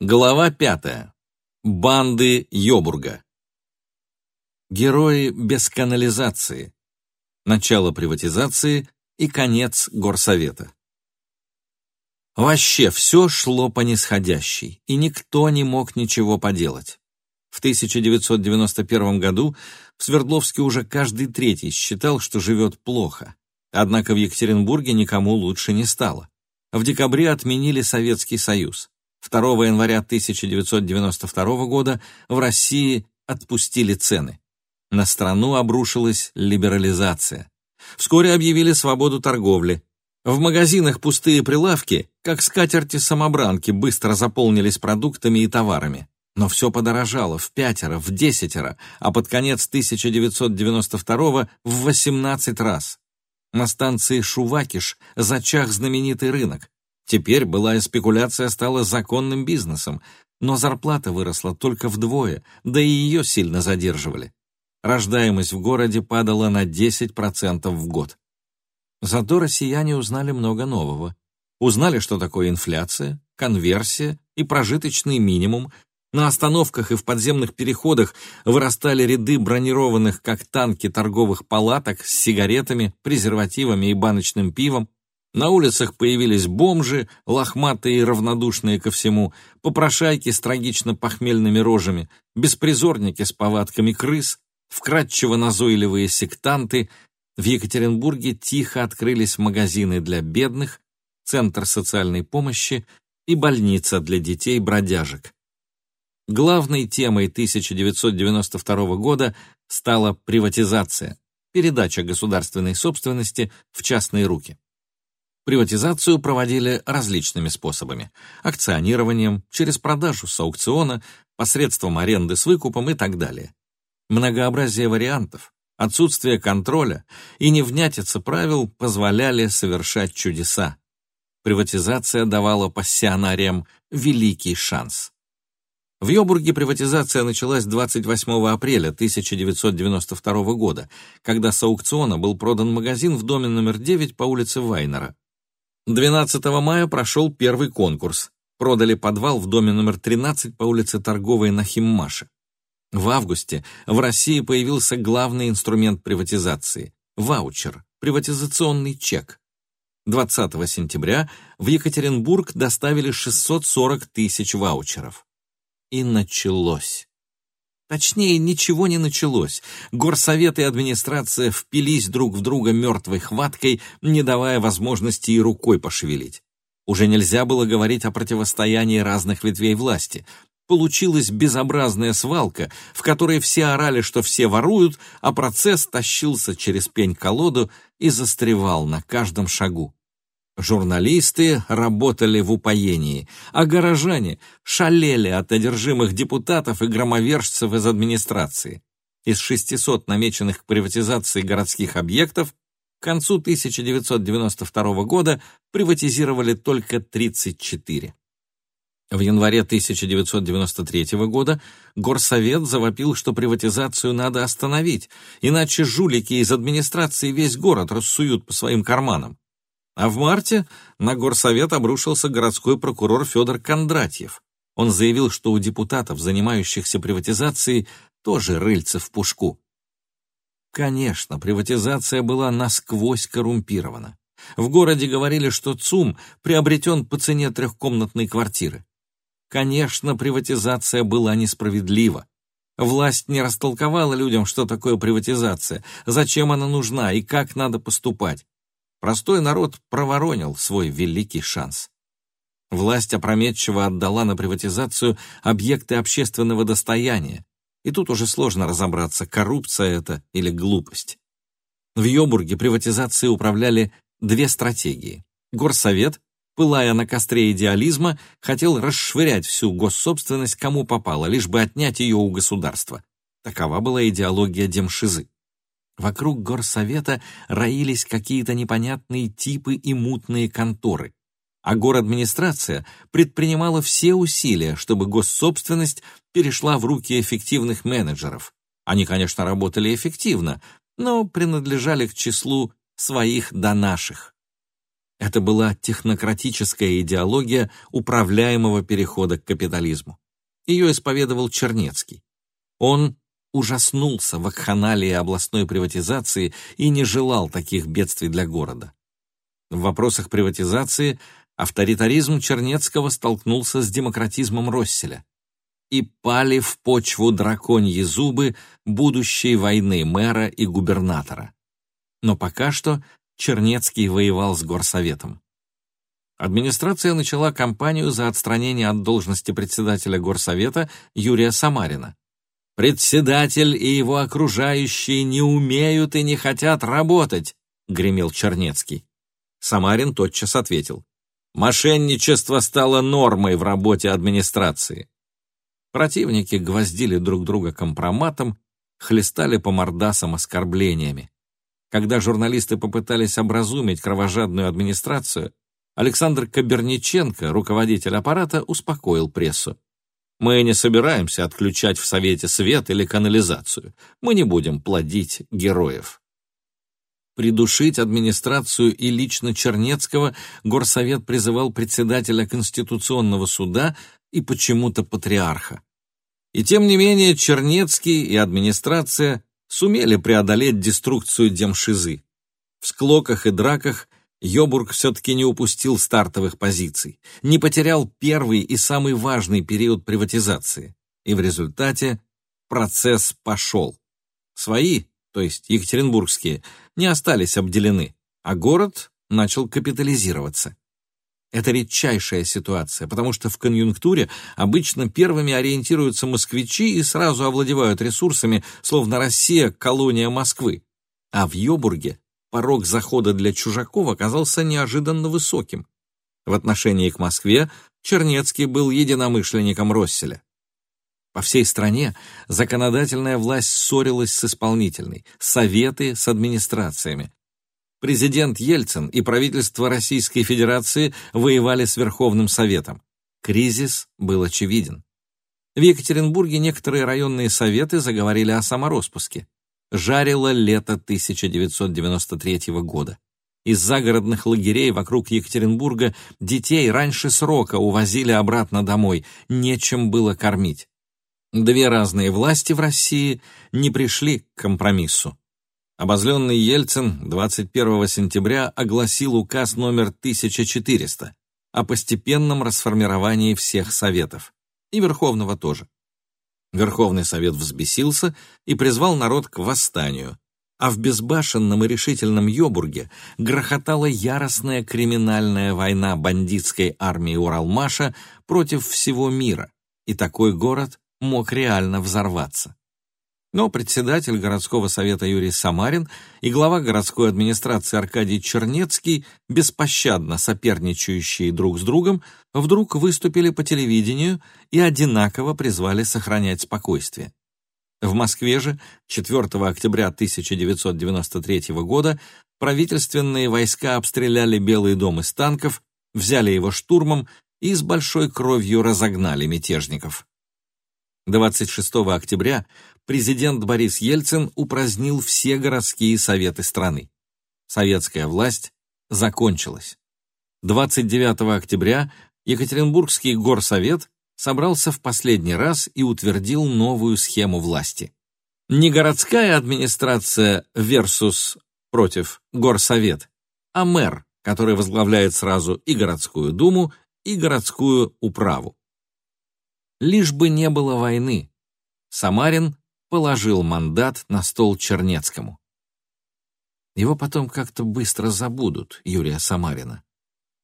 Глава пятая. Банды Йобурга. Герои без канализации. Начало приватизации и конец горсовета. Вообще все шло по нисходящей, и никто не мог ничего поделать. В 1991 году в Свердловске уже каждый третий считал, что живет плохо. Однако в Екатеринбурге никому лучше не стало. В декабре отменили Советский Союз. 2 января 1992 года в России отпустили цены. На страну обрушилась либерализация. Вскоре объявили свободу торговли. В магазинах пустые прилавки, как скатерти-самобранки, быстро заполнились продуктами и товарами. Но все подорожало в пятеро, в десятеро, а под конец 1992 в 18 раз. На станции Шувакиш зачах знаменитый рынок. Теперь былая спекуляция стала законным бизнесом, но зарплата выросла только вдвое, да и ее сильно задерживали. Рождаемость в городе падала на 10% в год. Зато россияне узнали много нового. Узнали, что такое инфляция, конверсия и прожиточный минимум. На остановках и в подземных переходах вырастали ряды бронированных, как танки, торговых палаток с сигаретами, презервативами и баночным пивом, на улицах появились бомжи, лохматые и равнодушные ко всему, попрошайки с трагично-похмельными рожами, беспризорники с повадками крыс, вкрадчиво назойливые сектанты. В Екатеринбурге тихо открылись магазины для бедных, центр социальной помощи и больница для детей-бродяжек. Главной темой 1992 года стала приватизация, передача государственной собственности в частные руки. Приватизацию проводили различными способами. Акционированием, через продажу с аукциона, посредством аренды с выкупом и так далее. Многообразие вариантов, отсутствие контроля и невнятица правил позволяли совершать чудеса. Приватизация давала пассионариям великий шанс. В Йобурге приватизация началась 28 апреля 1992 года, когда с аукциона был продан магазин в доме номер 9 по улице Вайнера. 12 мая прошел первый конкурс. Продали подвал в доме номер 13 по улице Торговой на Химмаше. В августе в России появился главный инструмент приватизации – ваучер, приватизационный чек. 20 сентября в Екатеринбург доставили 640 тысяч ваучеров. И началось. Точнее, ничего не началось. Горсовет и администрация впились друг в друга мертвой хваткой, не давая возможности и рукой пошевелить. Уже нельзя было говорить о противостоянии разных ветвей власти. Получилась безобразная свалка, в которой все орали, что все воруют, а процесс тащился через пень-колоду и застревал на каждом шагу. Журналисты работали в упоении, а горожане шалели от одержимых депутатов и громовержцев из администрации. Из 600 намеченных к приватизации городских объектов к концу 1992 года приватизировали только 34. В январе 1993 года Горсовет завопил, что приватизацию надо остановить, иначе жулики из администрации весь город рассуют по своим карманам. А в марте на горсовет обрушился городской прокурор Федор Кондратьев. Он заявил, что у депутатов, занимающихся приватизацией, тоже рыльце в пушку. Конечно, приватизация была насквозь коррумпирована. В городе говорили, что ЦУМ приобретен по цене трехкомнатной квартиры. Конечно, приватизация была несправедлива. Власть не растолковала людям, что такое приватизация, зачем она нужна и как надо поступать. Простой народ проворонил свой великий шанс. Власть опрометчиво отдала на приватизацию объекты общественного достояния, и тут уже сложно разобраться, коррупция это или глупость. В Йобурге приватизацией управляли две стратегии. Горсовет, пылая на костре идеализма, хотел расшвырять всю госсобственность кому попало, лишь бы отнять ее у государства. Такова была идеология Демшизы. Вокруг горсовета роились какие-то непонятные типы и мутные конторы. А городадминистрация предпринимала все усилия, чтобы госсобственность перешла в руки эффективных менеджеров. Они, конечно, работали эффективно, но принадлежали к числу своих до наших. Это была технократическая идеология управляемого перехода к капитализму. Ее исповедовал Чернецкий. Он ужаснулся вакханалии областной приватизации и не желал таких бедствий для города. В вопросах приватизации авторитаризм Чернецкого столкнулся с демократизмом Росселя. И пали в почву драконьи зубы будущей войны мэра и губернатора. Но пока что Чернецкий воевал с горсоветом. Администрация начала кампанию за отстранение от должности председателя горсовета Юрия Самарина. «Председатель и его окружающие не умеют и не хотят работать», — гремел Чернецкий. Самарин тотчас ответил. «Мошенничество стало нормой в работе администрации». Противники гвоздили друг друга компроматом, хлестали по мордасам оскорблениями. Когда журналисты попытались образумить кровожадную администрацию, Александр Каберниченко, руководитель аппарата, успокоил прессу. «Мы не собираемся отключать в Совете свет или канализацию. Мы не будем плодить героев». Придушить администрацию и лично Чернецкого горсовет призывал председателя Конституционного суда и почему-то патриарха. И тем не менее Чернецкий и администрация сумели преодолеть деструкцию демшизы. В склоках и драках Йобург все-таки не упустил стартовых позиций, не потерял первый и самый важный период приватизации, и в результате процесс пошел. Свои, то есть екатеринбургские, не остались обделены, а город начал капитализироваться. Это редчайшая ситуация, потому что в конъюнктуре обычно первыми ориентируются москвичи и сразу овладевают ресурсами, словно Россия — колония Москвы. А в Йобурге порог захода для чужаков оказался неожиданно высоким. В отношении к Москве Чернецкий был единомышленником Росселя. По всей стране законодательная власть ссорилась с исполнительной, советы с администрациями, Президент Ельцин и правительство Российской Федерации воевали с Верховным Советом. Кризис был очевиден. В Екатеринбурге некоторые районные советы заговорили о самороспуске. Жарило лето 1993 года. Из загородных лагерей вокруг Екатеринбурга детей раньше срока увозили обратно домой, нечем было кормить. Две разные власти в России не пришли к компромиссу. Обозленный Ельцин 21 сентября огласил указ номер 1400 о постепенном расформировании всех советов. И Верховного тоже. Верховный Совет взбесился и призвал народ к восстанию, а в безбашенном и решительном Йобурге грохотала яростная криминальная война бандитской армии Уралмаша против всего мира, и такой город мог реально взорваться. Но председатель городского совета Юрий Самарин и глава городской администрации Аркадий Чернецкий, беспощадно соперничающие друг с другом, вдруг выступили по телевидению и одинаково призвали сохранять спокойствие. В Москве же 4 октября 1993 года правительственные войска обстреляли Белый дом из танков, взяли его штурмом и с большой кровью разогнали мятежников. 26 октября президент Борис Ельцин упразднил все городские советы страны. Советская власть закончилась. 29 октября Екатеринбургский горсовет собрался в последний раз и утвердил новую схему власти. Не городская администрация versus против горсовет, а мэр, который возглавляет сразу и городскую думу, и городскую управу. Лишь бы не было войны. Самарин положил мандат на стол Чернецкому. Его потом как-то быстро забудут, Юрия Самарина.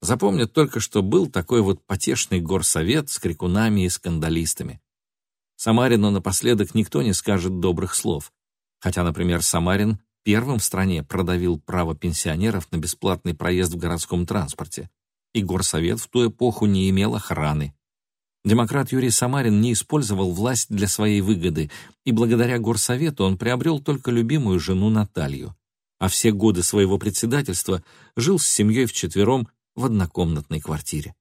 Запомнят только, что был такой вот потешный горсовет с крикунами и скандалистами. Самарину напоследок никто не скажет добрых слов. Хотя, например, Самарин первым в стране продавил право пенсионеров на бесплатный проезд в городском транспорте. И горсовет в ту эпоху не имел охраны. Демократ Юрий Самарин не использовал власть для своей выгоды, и благодаря горсовету он приобрел только любимую жену Наталью, а все годы своего председательства жил с семьей вчетвером в однокомнатной квартире.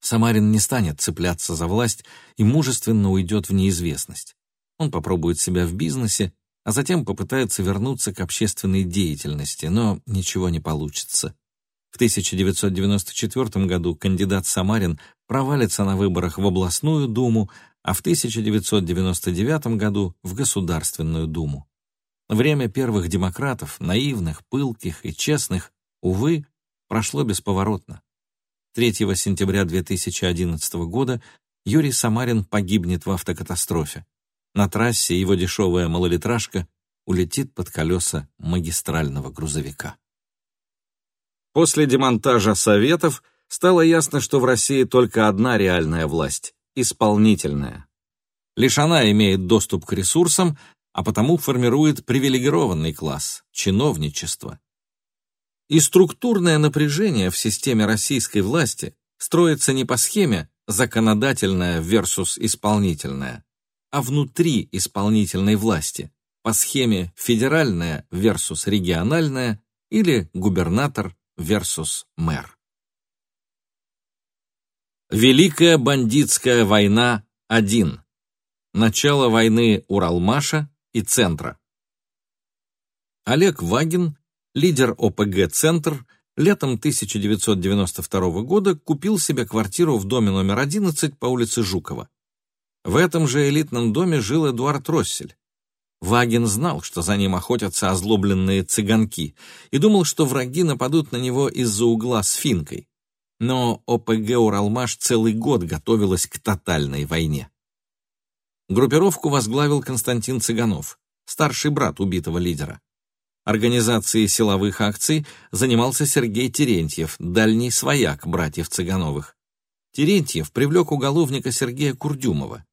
Самарин не станет цепляться за власть и мужественно уйдет в неизвестность. Он попробует себя в бизнесе, а затем попытается вернуться к общественной деятельности, но ничего не получится. В 1994 году кандидат Самарин провалится на выборах в областную думу, а в 1999 году в Государственную думу. Время первых демократов, наивных, пылких и честных, увы, прошло бесповоротно. 3 сентября 2011 года Юрий Самарин погибнет в автокатастрофе. На трассе его дешевая малолитражка улетит под колеса магистрального грузовика. После демонтажа Советов стало ясно, что в России только одна реальная власть — исполнительная. Лишь она имеет доступ к ресурсам, а потому формирует привилегированный класс — чиновничество. И структурное напряжение в системе российской власти строится не по схеме законодательная versus исполнительная, а внутри исполнительной власти, по схеме федеральная versus региональная или губернатор versus мэр. Великая бандитская война 1. Начало войны Уралмаша и Центра. Олег Вагин, лидер ОПГ «Центр», летом 1992 года купил себе квартиру в доме номер 11 по улице Жукова. В этом же элитном доме жил Эдуард Россель. Вагин знал, что за ним охотятся озлобленные цыганки, и думал, что враги нападут на него из-за угла с финкой. Но ОПГ «Уралмаш» целый год готовилась к тотальной войне. Группировку возглавил Константин Цыганов, старший брат убитого лидера. Организацией силовых акций занимался Сергей Терентьев, дальний свояк братьев Цыгановых. Терентьев привлек уголовника Сергея Курдюмова.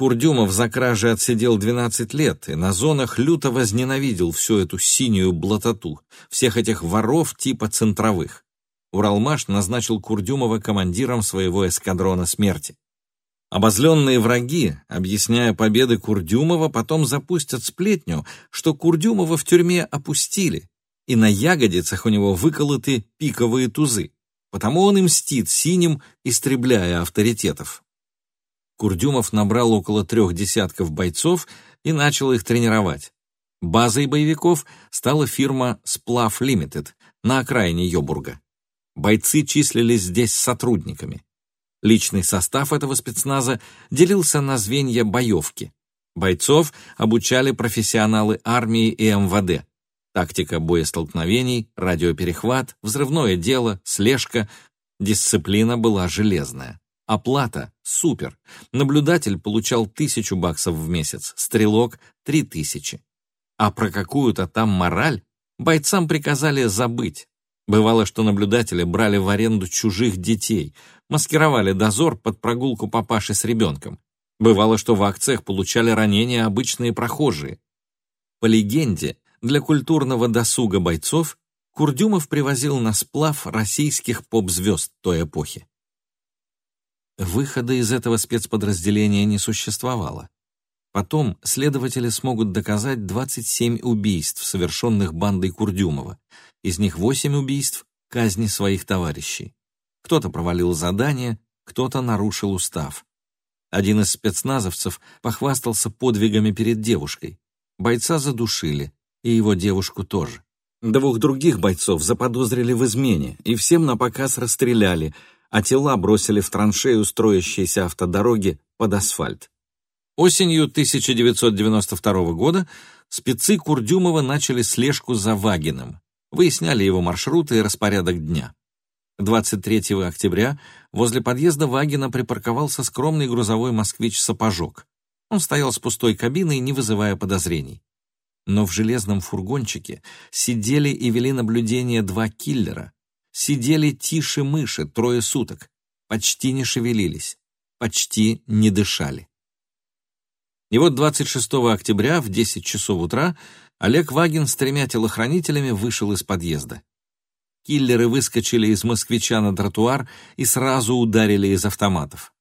Курдюмов за кражи отсидел 12 лет и на зонах люто возненавидел всю эту синюю блатоту, всех этих воров типа центровых. Уралмаш назначил Курдюмова командиром своего эскадрона смерти. Обозленные враги, объясняя победы Курдюмова, потом запустят сплетню, что Курдюмова в тюрьме опустили, и на ягодицах у него выколоты пиковые тузы. Потому он и мстит синим, истребляя авторитетов. Курдюмов набрал около трех десятков бойцов и начал их тренировать. Базой боевиков стала фирма «Сплав Лимитед» на окраине Йобурга. Бойцы числились здесь сотрудниками. Личный состав этого спецназа делился на звенья боевки. Бойцов обучали профессионалы армии и МВД. Тактика боестолкновений, радиоперехват, взрывное дело, слежка. Дисциплина была железная. Оплата – супер. Наблюдатель получал тысячу баксов в месяц, стрелок – три тысячи. А про какую-то там мораль бойцам приказали забыть. Бывало, что наблюдатели брали в аренду чужих детей, маскировали дозор под прогулку папаши с ребенком. Бывало, что в акциях получали ранения обычные прохожие. По легенде, для культурного досуга бойцов Курдюмов привозил на сплав российских поп-звезд той эпохи. Выхода из этого спецподразделения не существовало. Потом следователи смогут доказать 27 убийств, совершенных бандой Курдюмова. Из них 8 убийств — казни своих товарищей. Кто-то провалил задание, кто-то нарушил устав. Один из спецназовцев похвастался подвигами перед девушкой. Бойца задушили, и его девушку тоже. Двух других бойцов заподозрили в измене, и всем на показ расстреляли — а тела бросили в траншею строящейся автодороги под асфальт. Осенью 1992 года спецы Курдюмова начали слежку за Вагиным, выясняли его маршруты и распорядок дня. 23 октября возле подъезда Вагина припарковался скромный грузовой москвич-сапожок. Он стоял с пустой кабиной, не вызывая подозрений. Но в железном фургончике сидели и вели наблюдение два киллера, сидели тише мыши трое суток, почти не шевелились, почти не дышали. И вот 26 октября в 10 часов утра Олег Вагин с тремя телохранителями вышел из подъезда. Киллеры выскочили из москвича на тротуар и сразу ударили из автоматов.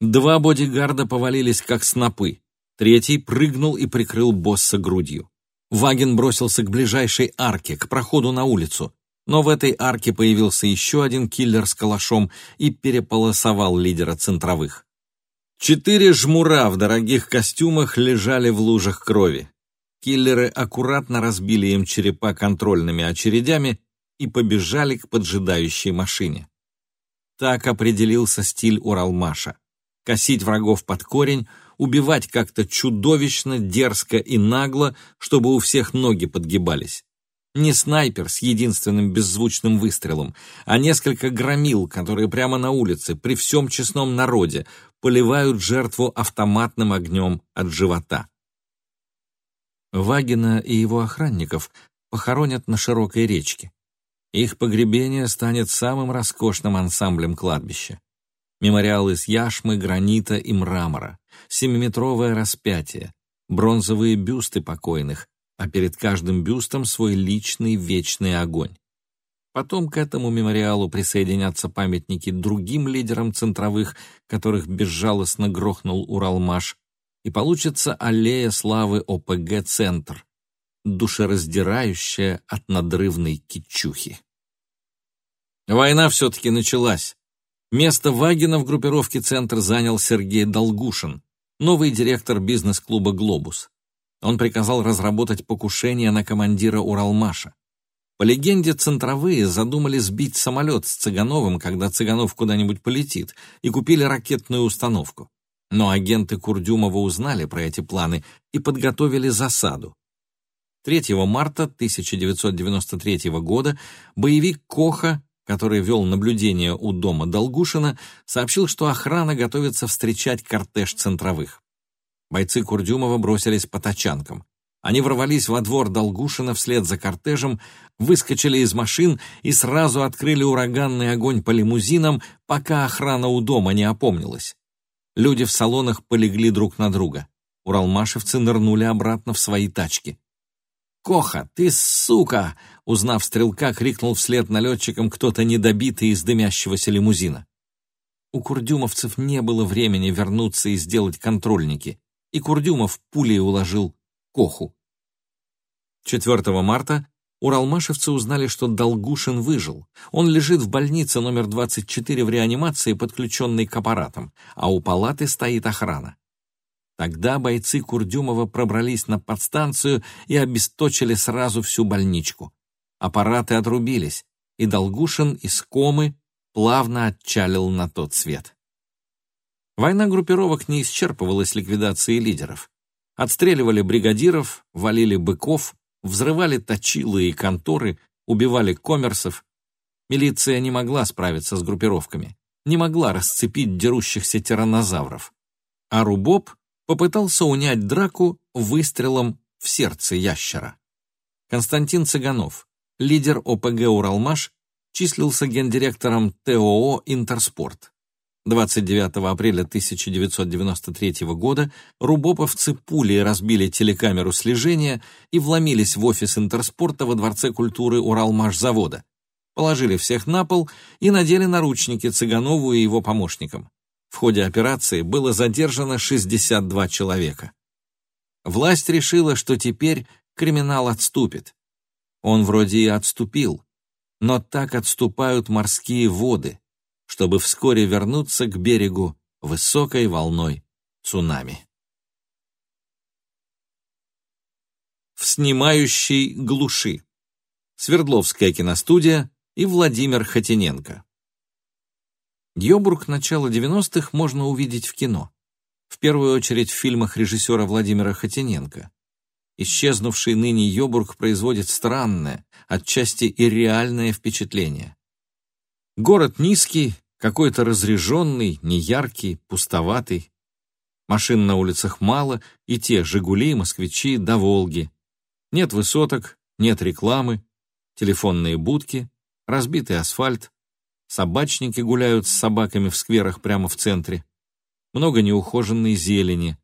Два бодигарда повалились как снопы, третий прыгнул и прикрыл босса грудью. Вагин бросился к ближайшей арке, к проходу на улицу. Но в этой арке появился еще один киллер с калашом и переполосовал лидера центровых. Четыре жмура в дорогих костюмах лежали в лужах крови. Киллеры аккуратно разбили им черепа контрольными очередями и побежали к поджидающей машине. Так определился стиль Уралмаша. Косить врагов под корень, убивать как-то чудовищно, дерзко и нагло, чтобы у всех ноги подгибались. Не снайпер с единственным беззвучным выстрелом, а несколько громил, которые прямо на улице, при всем честном народе, поливают жертву автоматным огнем от живота. Вагина и его охранников похоронят на широкой речке. Их погребение станет самым роскошным ансамблем кладбища. Мемориал из яшмы, гранита и мрамора, семиметровое распятие, бронзовые бюсты покойных, а перед каждым бюстом свой личный вечный огонь. Потом к этому мемориалу присоединятся памятники другим лидерам центровых, которых безжалостно грохнул Уралмаш, и получится аллея славы ОПГ-центр, душераздирающая от надрывной кичухи. Война все-таки началась. Место Вагина в группировке «Центр» занял Сергей Долгушин, новый директор бизнес-клуба «Глобус». Он приказал разработать покушение на командира Уралмаша. По легенде, центровые задумали сбить самолет с Цыгановым, когда Цыганов куда-нибудь полетит, и купили ракетную установку. Но агенты Курдюмова узнали про эти планы и подготовили засаду. 3 марта 1993 года боевик Коха, который вел наблюдение у дома Долгушина, сообщил, что охрана готовится встречать кортеж центровых. Бойцы Курдюмова бросились по тачанкам. Они ворвались во двор Долгушина вслед за кортежем, выскочили из машин и сразу открыли ураганный огонь по лимузинам, пока охрана у дома не опомнилась. Люди в салонах полегли друг на друга. Уралмашевцы нырнули обратно в свои тачки. «Коха, ты сука!» Узнав стрелка, крикнул вслед налетчикам кто-то недобитый из дымящегося лимузина. У курдюмовцев не было времени вернуться и сделать контрольники и Курдюмов пулей уложил Коху. 4 марта уралмашевцы узнали, что Долгушин выжил. Он лежит в больнице номер 24 в реанимации, подключенной к аппаратам, а у палаты стоит охрана. Тогда бойцы Курдюмова пробрались на подстанцию и обесточили сразу всю больничку. Аппараты отрубились, и Долгушин из комы плавно отчалил на тот свет. Война группировок не исчерпывалась ликвидацией лидеров. Отстреливали бригадиров, валили быков, взрывали точилы и конторы, убивали коммерсов. Милиция не могла справиться с группировками, не могла расцепить дерущихся тираннозавров. А Рубоб попытался унять драку выстрелом в сердце ящера. Константин Цыганов, лидер ОПГ «Уралмаш», числился гендиректором ТОО «Интерспорт». 29 апреля 1993 года рубоповцы пулей разбили телекамеру слежения и вломились в офис Интерспорта во Дворце культуры Уралмашзавода. Положили всех на пол и надели наручники Цыганову и его помощникам. В ходе операции было задержано 62 человека. Власть решила, что теперь криминал отступит. Он вроде и отступил, но так отступают морские воды, чтобы вскоре вернуться к берегу высокой волной цунами. В снимающей глуши. Свердловская киностудия и Владимир Хотиненко. Йобург начала 90-х можно увидеть в кино. В первую очередь в фильмах режиссера Владимира Хотиненко. Исчезнувший ныне Йобург производит странное, отчасти и реальное впечатление. Город низкий, какой-то разреженный, неяркий, пустоватый. Машин на улицах мало, и те «Жигули», «Москвичи», да «Волги». Нет высоток, нет рекламы, телефонные будки, разбитый асфальт, собачники гуляют с собаками в скверах прямо в центре, много неухоженной зелени,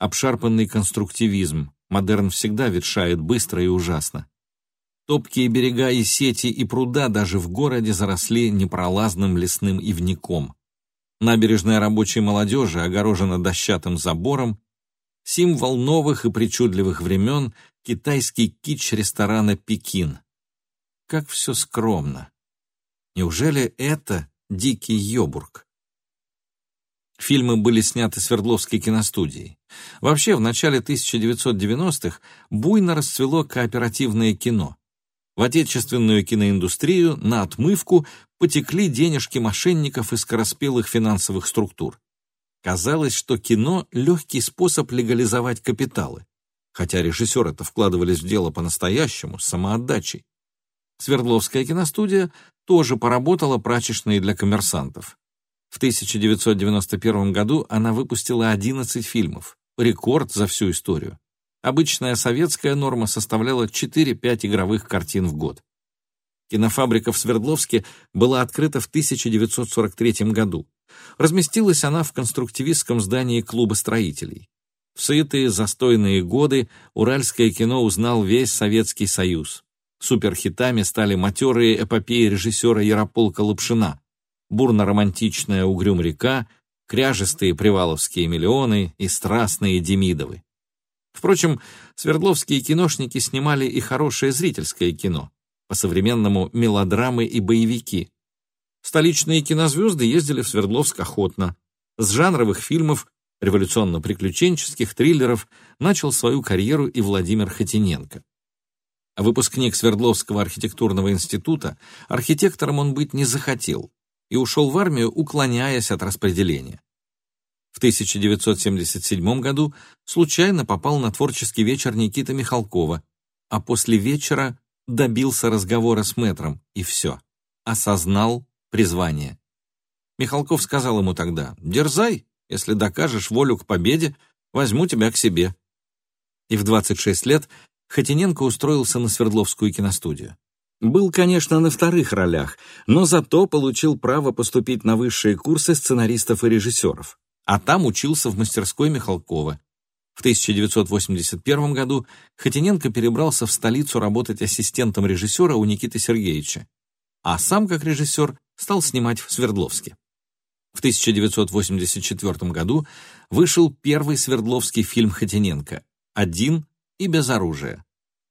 обшарпанный конструктивизм, модерн всегда ветшает быстро и ужасно. Топкие берега и сети и пруда даже в городе заросли непролазным лесным ивником. Набережная рабочей молодежи огорожена дощатым забором. Символ новых и причудливых времен — китайский кич ресторана «Пекин». Как все скромно. Неужели это дикий Йобург? Фильмы были сняты Свердловской киностудией. Вообще, в начале 1990-х буйно расцвело кооперативное кино. В отечественную киноиндустрию на отмывку потекли денежки мошенников и скороспелых финансовых структур. Казалось, что кино — легкий способ легализовать капиталы, хотя режиссеры-то вкладывались в дело по-настоящему, с самоотдачей. Свердловская киностудия тоже поработала прачечной для коммерсантов. В 1991 году она выпустила 11 фильмов, рекорд за всю историю. Обычная советская норма составляла 4-5 игровых картин в год. Кинофабрика в Свердловске была открыта в 1943 году. Разместилась она в конструктивистском здании клуба строителей. В сытые, застойные годы уральское кино узнал весь Советский Союз. Суперхитами стали матерые эпопеи режиссера Ярополка Лапшина, бурно-романтичная «Угрюм-река», кряжестые приваловские миллионы и страстные Демидовы. Впрочем, свердловские киношники снимали и хорошее зрительское кино, по-современному мелодрамы и боевики. Столичные кинозвезды ездили в Свердловск охотно. С жанровых фильмов, революционно-приключенческих триллеров начал свою карьеру и Владимир Хотиненко. Выпускник Свердловского архитектурного института, архитектором он быть не захотел и ушел в армию, уклоняясь от распределения. В 1977 году случайно попал на творческий вечер Никиты Михалкова, а после вечера добился разговора с мэтром, и все. Осознал призвание. Михалков сказал ему тогда, «Дерзай, если докажешь волю к победе, возьму тебя к себе». И в 26 лет Хотиненко устроился на Свердловскую киностудию. Был, конечно, на вторых ролях, но зато получил право поступить на высшие курсы сценаристов и режиссеров. А там учился в мастерской Михалкова. В 1981 году Хотиненко перебрался в столицу работать ассистентом режиссера у Никиты Сергеевича, а сам, как режиссер, стал снимать в Свердловске. В 1984 году вышел первый свердловский фильм Хотиненко «Один и без оружия».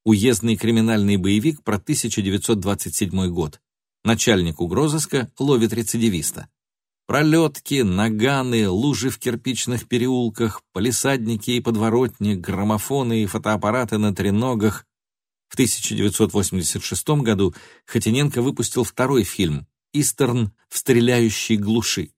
Уездный криминальный боевик про 1927 год. Начальник угрозыска ловит рецидивиста. Пролетки, наганы, лужи в кирпичных переулках, полисадники и подворотни, граммофоны и фотоаппараты на треногах. В 1986 году Хотиненко выпустил второй фильм «Истерн в стреляющей глуши».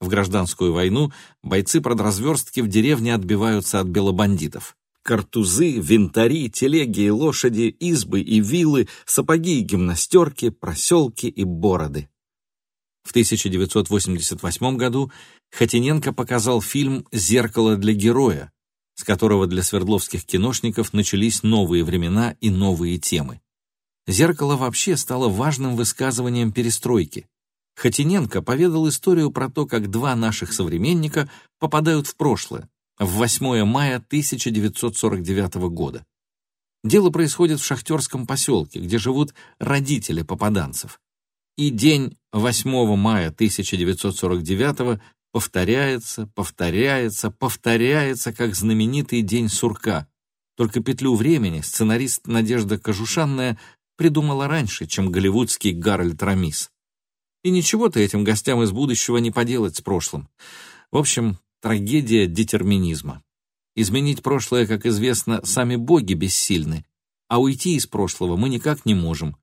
В гражданскую войну бойцы продразверстки в деревне отбиваются от белобандитов картузы, винтари, телеги и лошади, избы и виллы, сапоги и гимнастерки, проселки и бороды. В 1988 году Хотиненко показал фильм «Зеркало для героя», с которого для свердловских киношников начались новые времена и новые темы. «Зеркало» вообще стало важным высказыванием перестройки. Хотиненко поведал историю про то, как два наших современника попадают в прошлое, в 8 мая 1949 года. Дело происходит в шахтерском поселке, где живут родители попаданцев. И день 8 мая 1949 повторяется, повторяется, повторяется, как знаменитый день сурка. Только петлю времени сценарист Надежда Кожушанная придумала раньше, чем голливудский Гарольд Рамис. И ничего-то этим гостям из будущего не поделать с прошлым. В общем, Трагедия детерминизма. Изменить прошлое, как известно, сами боги бессильны, а уйти из прошлого мы никак не можем.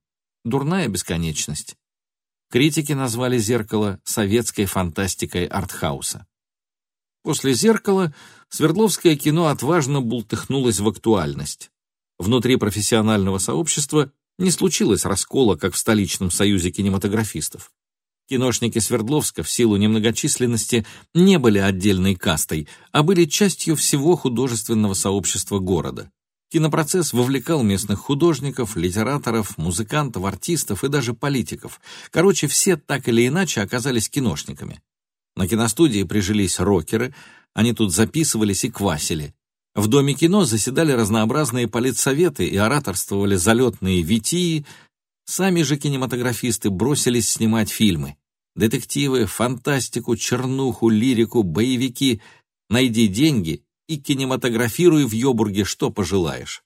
Дурная бесконечность. Критики назвали «Зеркало» советской фантастикой артхауса. После «Зеркала» Свердловское кино отважно бултыхнулось в актуальность. Внутри профессионального сообщества не случилось раскола, как в столичном союзе кинематографистов. Киношники Свердловска в силу немногочисленности не были отдельной кастой, а были частью всего художественного сообщества города. Кинопроцесс вовлекал местных художников, литераторов, музыкантов, артистов и даже политиков. Короче, все так или иначе оказались киношниками. На киностудии прижились рокеры, они тут записывались и квасили. В Доме кино заседали разнообразные политсоветы и ораторствовали залетные витии, Сами же кинематографисты бросились снимать фильмы. Детективы, фантастику, чернуху, лирику, боевики. Найди деньги и кинематографируй в Йобурге, что пожелаешь.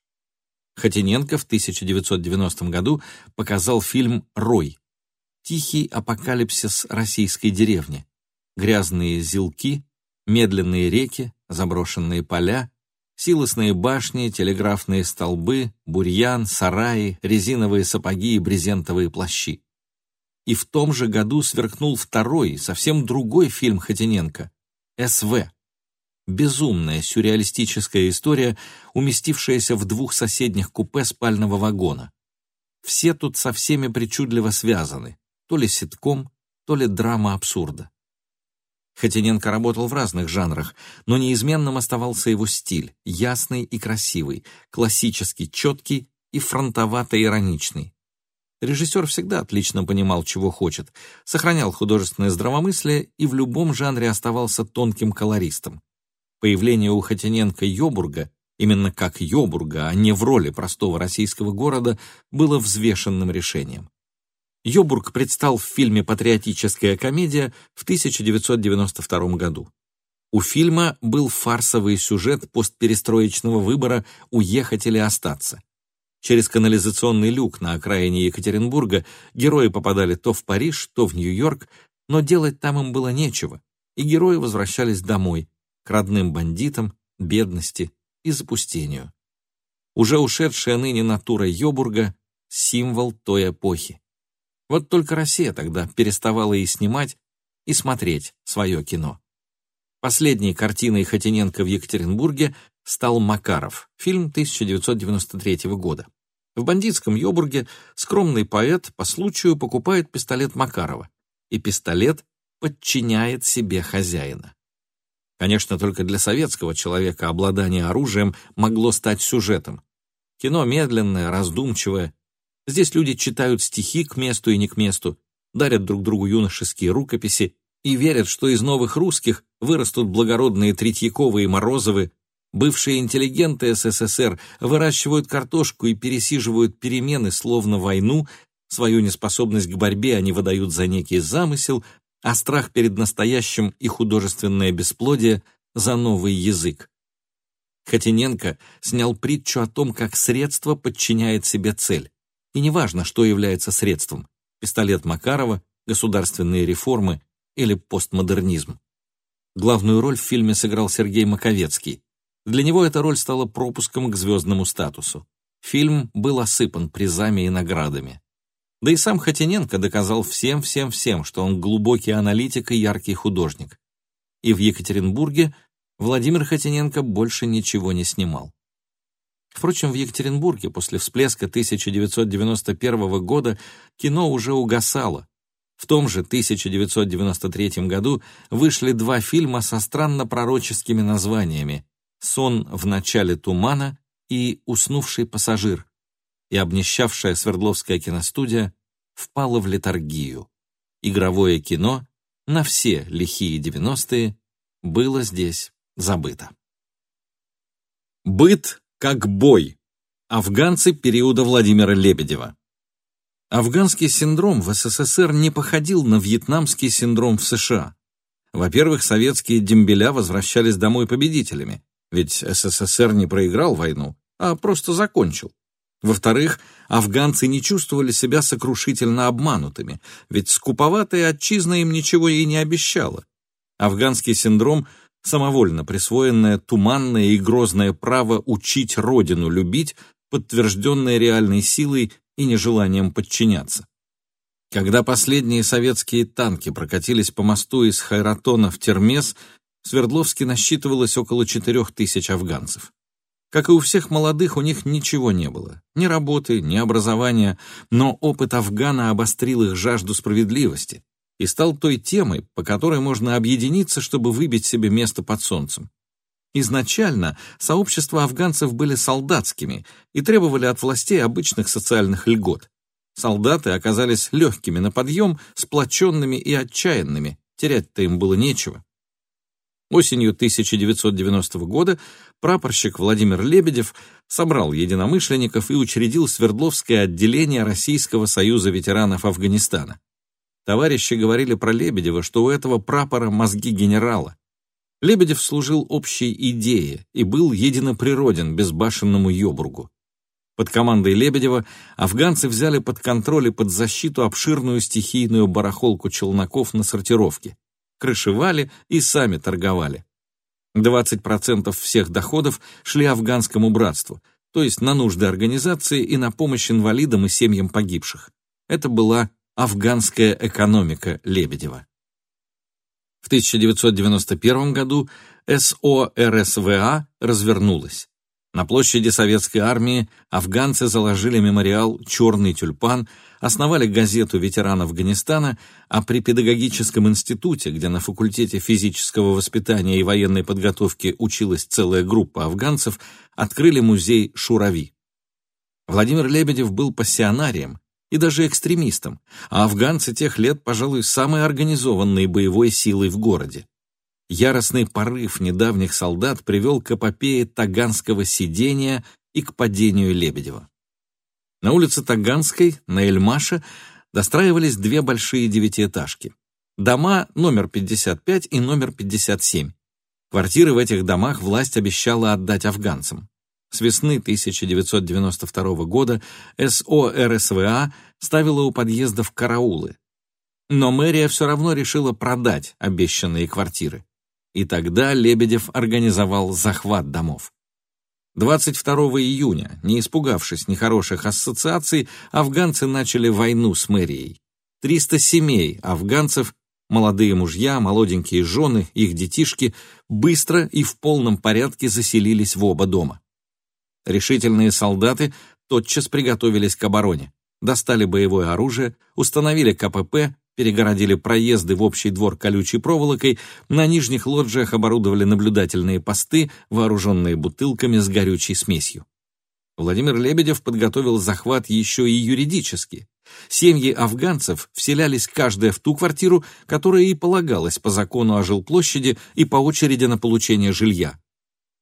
Хотиненко в 1990 году показал фильм «Рой». Тихий апокалипсис российской деревни. Грязные зилки, медленные реки, заброшенные поля, Силосные башни, телеграфные столбы, бурьян, сараи, резиновые сапоги и брезентовые плащи. И в том же году сверкнул второй, совсем другой фильм Хотиненко «СВ». Безумная сюрреалистическая история, уместившаяся в двух соседних купе спального вагона. Все тут со всеми причудливо связаны, то ли ситком, то ли драма абсурда. Хотиненко работал в разных жанрах, но неизменным оставался его стиль, ясный и красивый, классически четкий и фронтовато-ироничный. Режиссер всегда отлично понимал, чего хочет, сохранял художественное здравомыслие и в любом жанре оставался тонким колористом. Появление у Хотиненко Йобурга, именно как Йобурга, а не в роли простого российского города, было взвешенным решением. Йобург предстал в фильме «Патриотическая комедия» в 1992 году. У фильма был фарсовый сюжет постперестроечного выбора «Уехать или остаться». Через канализационный люк на окраине Екатеринбурга герои попадали то в Париж, то в Нью-Йорк, но делать там им было нечего, и герои возвращались домой, родным бандитам, бедности и запустению. Уже ушедшая ныне натура Йобурга — символ той эпохи. Вот только Россия тогда переставала и снимать, и смотреть свое кино. Последней картиной Хотиненко в Екатеринбурге стал «Макаров», фильм 1993 года. В бандитском Йобурге скромный поэт по случаю покупает пистолет Макарова, и пистолет подчиняет себе хозяина. Конечно, только для советского человека обладание оружием могло стать сюжетом. Кино медленное, раздумчивое, Здесь люди читают стихи к месту и не к месту, дарят друг другу юношеские рукописи и верят, что из новых русских вырастут благородные Третьяковы и Морозовы, бывшие интеллигенты СССР выращивают картошку и пересиживают перемены, словно войну, свою неспособность к борьбе они выдают за некий замысел, а страх перед настоящим и художественное бесплодие за новый язык. Хотиненко снял притчу о том, как средство подчиняет себе цель. И неважно, что является средством – пистолет Макарова, государственные реформы или постмодернизм. Главную роль в фильме сыграл Сергей Маковецкий. Для него эта роль стала пропуском к звездному статусу. Фильм был осыпан призами и наградами. Да и сам Хотиненко доказал всем-всем-всем, что он глубокий аналитик и яркий художник. И в Екатеринбурге Владимир Хотиненко больше ничего не снимал. Впрочем, в Екатеринбурге после всплеска 1991 года кино уже угасало. В том же 1993 году вышли два фильма со странно пророческими названиями «Сон в начале тумана» и «Уснувший пассажир», и обнищавшая Свердловская киностудия впала в летаргию. Игровое кино на все лихие 90-е было здесь забыто. Быт как бой. Афганцы периода Владимира Лебедева. Афганский синдром в СССР не походил на вьетнамский синдром в США. Во-первых, советские дембеля возвращались домой победителями, ведь СССР не проиграл войну, а просто закончил. Во-вторых, афганцы не чувствовали себя сокрушительно обманутыми, ведь скуповатая отчизна им ничего и не обещала. Афганский синдром самовольно присвоенное туманное и грозное право учить родину любить, подтвержденное реальной силой и нежеланием подчиняться. Когда последние советские танки прокатились по мосту из Хайратона в Термес, в Свердловске насчитывалось около четырех тысяч афганцев. Как и у всех молодых, у них ничего не было. Ни работы, ни образования, но опыт Афгана обострил их жажду справедливости, и стал той темой, по которой можно объединиться, чтобы выбить себе место под солнцем. Изначально сообщества афганцев были солдатскими и требовали от властей обычных социальных льгот. Солдаты оказались легкими на подъем, сплоченными и отчаянными, терять-то им было нечего. Осенью 1990 года прапорщик Владимир Лебедев собрал единомышленников и учредил Свердловское отделение Российского союза ветеранов Афганистана. Товарищи говорили про Лебедева, что у этого прапора мозги генерала. Лебедев служил общей идее и был единоприроден безбашенному Йобургу. Под командой Лебедева афганцы взяли под контроль и под защиту обширную стихийную барахолку челноков на сортировке, крышевали и сами торговали. 20% всех доходов шли афганскому братству, то есть на нужды организации и на помощь инвалидам и семьям погибших. Это была афганская экономика Лебедева. В 1991 году СО развернулась. На площади Советской армии афганцы заложили мемориал «Черный тюльпан», основали газету «Ветеран Афганистана», а при педагогическом институте, где на факультете физического воспитания и военной подготовки училась целая группа афганцев, открыли музей «Шурави». Владимир Лебедев был пассионарием и даже экстремистом, а афганцы тех лет, пожалуй, самой организованной боевой силой в городе. Яростный порыв недавних солдат привел к эпопее Таганского сидения и к падению Лебедева. На улице Таганской, на Эльмаше, достраивались две большие девятиэтажки. Дома номер 55 и номер 57. Квартиры в этих домах власть обещала отдать афганцам. С весны 1992 года СО РСВА ставила у подъездов караулы. Но мэрия все равно решила продать обещанные квартиры. И тогда Лебедев организовал захват домов. 22 июня, не испугавшись нехороших ассоциаций, афганцы начали войну с мэрией. 300 семей афганцев, молодые мужья, молоденькие жены, их детишки, быстро и в полном порядке заселились в оба дома. Решительные солдаты тотчас приготовились к обороне, достали боевое оружие, установили КПП, перегородили проезды в общий двор колючей проволокой, на нижних лоджиях оборудовали наблюдательные посты, вооруженные бутылками с горючей смесью. Владимир Лебедев подготовил захват еще и юридически. Семьи афганцев вселялись каждая в ту квартиру, которая и полагалась по закону о жилплощади и по очереди на получение жилья.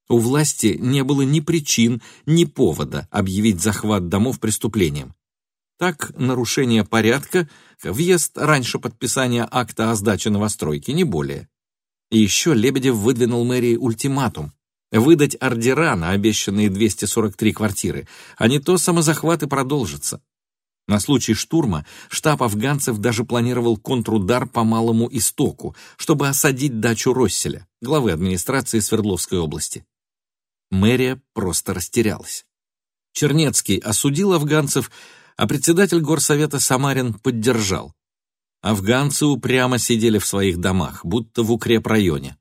У власти не было ни причин, ни повода объявить захват домов преступлением. Так, нарушение порядка, въезд раньше подписания акта о сдаче новостройки, не более. Еще Лебедев выдвинул мэрии ультиматум выдать ордера на обещанные 243 квартиры, а не то самозахваты продолжатся. На случай штурма штаб афганцев даже планировал контрудар по Малому Истоку, чтобы осадить дачу Росселя, главы администрации Свердловской области. Мэрия просто растерялась. Чернецкий осудил афганцев а председатель горсовета Самарин поддержал. Афганцы упрямо сидели в своих домах, будто в укрепрайоне.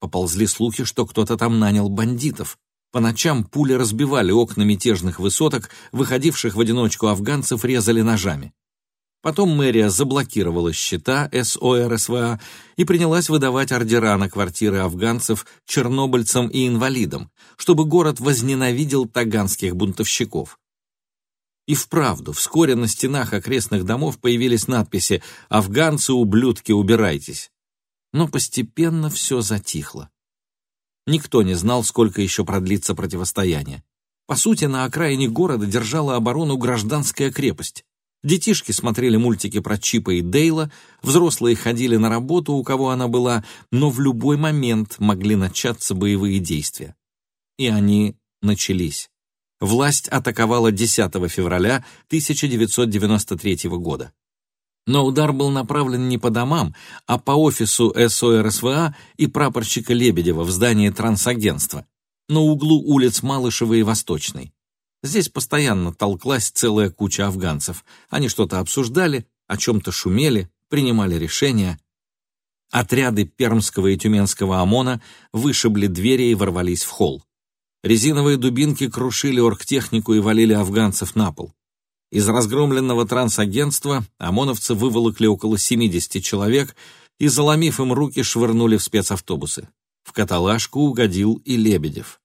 Поползли слухи, что кто-то там нанял бандитов. По ночам пули разбивали окна мятежных высоток, выходивших в одиночку афганцев резали ножами. Потом мэрия заблокировала счета СОРСВА и принялась выдавать ордера на квартиры афганцев, чернобыльцам и инвалидам, чтобы город возненавидел таганских бунтовщиков. И вправду, вскоре на стенах окрестных домов появились надписи «Афганцы, ублюдки, убирайтесь». Но постепенно все затихло. Никто не знал, сколько еще продлится противостояние. По сути, на окраине города держала оборону гражданская крепость. Детишки смотрели мультики про Чипа и Дейла, взрослые ходили на работу, у кого она была, но в любой момент могли начаться боевые действия. И они начались власть атаковала 10 февраля 1993 года. Но удар был направлен не по домам, а по офису СОРСВА и прапорщика Лебедева в здании трансагентства, на углу улиц Малышева и Восточной. Здесь постоянно толклась целая куча афганцев. Они что-то обсуждали, о чем-то шумели, принимали решения. Отряды Пермского и Тюменского ОМОНа вышибли двери и ворвались в холл. Резиновые дубинки крушили оргтехнику и валили афганцев на пол. Из разгромленного трансагентства ОМОНовцы выволокли около 70 человек и, заломив им руки, швырнули в спецавтобусы. В каталажку угодил и Лебедев.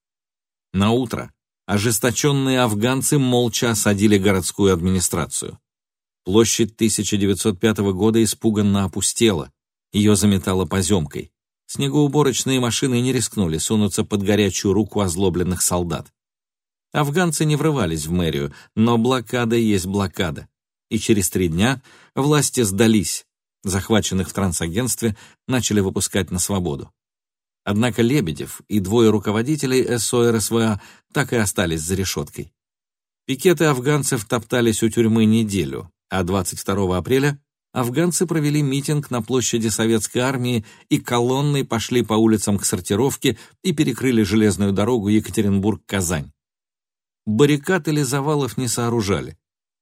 На утро ожесточенные афганцы молча осадили городскую администрацию. Площадь 1905 года испуганно опустела, ее заметало поземкой. Снегоуборочные машины не рискнули сунуться под горячую руку озлобленных солдат. Афганцы не врывались в мэрию, но блокада есть блокада. И через три дня власти сдались. Захваченных в трансагентстве начали выпускать на свободу. Однако Лебедев и двое руководителей СОРСВА так и остались за решеткой. Пикеты афганцев топтались у тюрьмы неделю, а 22 апреля афганцы провели митинг на площади Советской армии и колонной пошли по улицам к сортировке и перекрыли железную дорогу Екатеринбург-Казань. Баррикад или завалов не сооружали.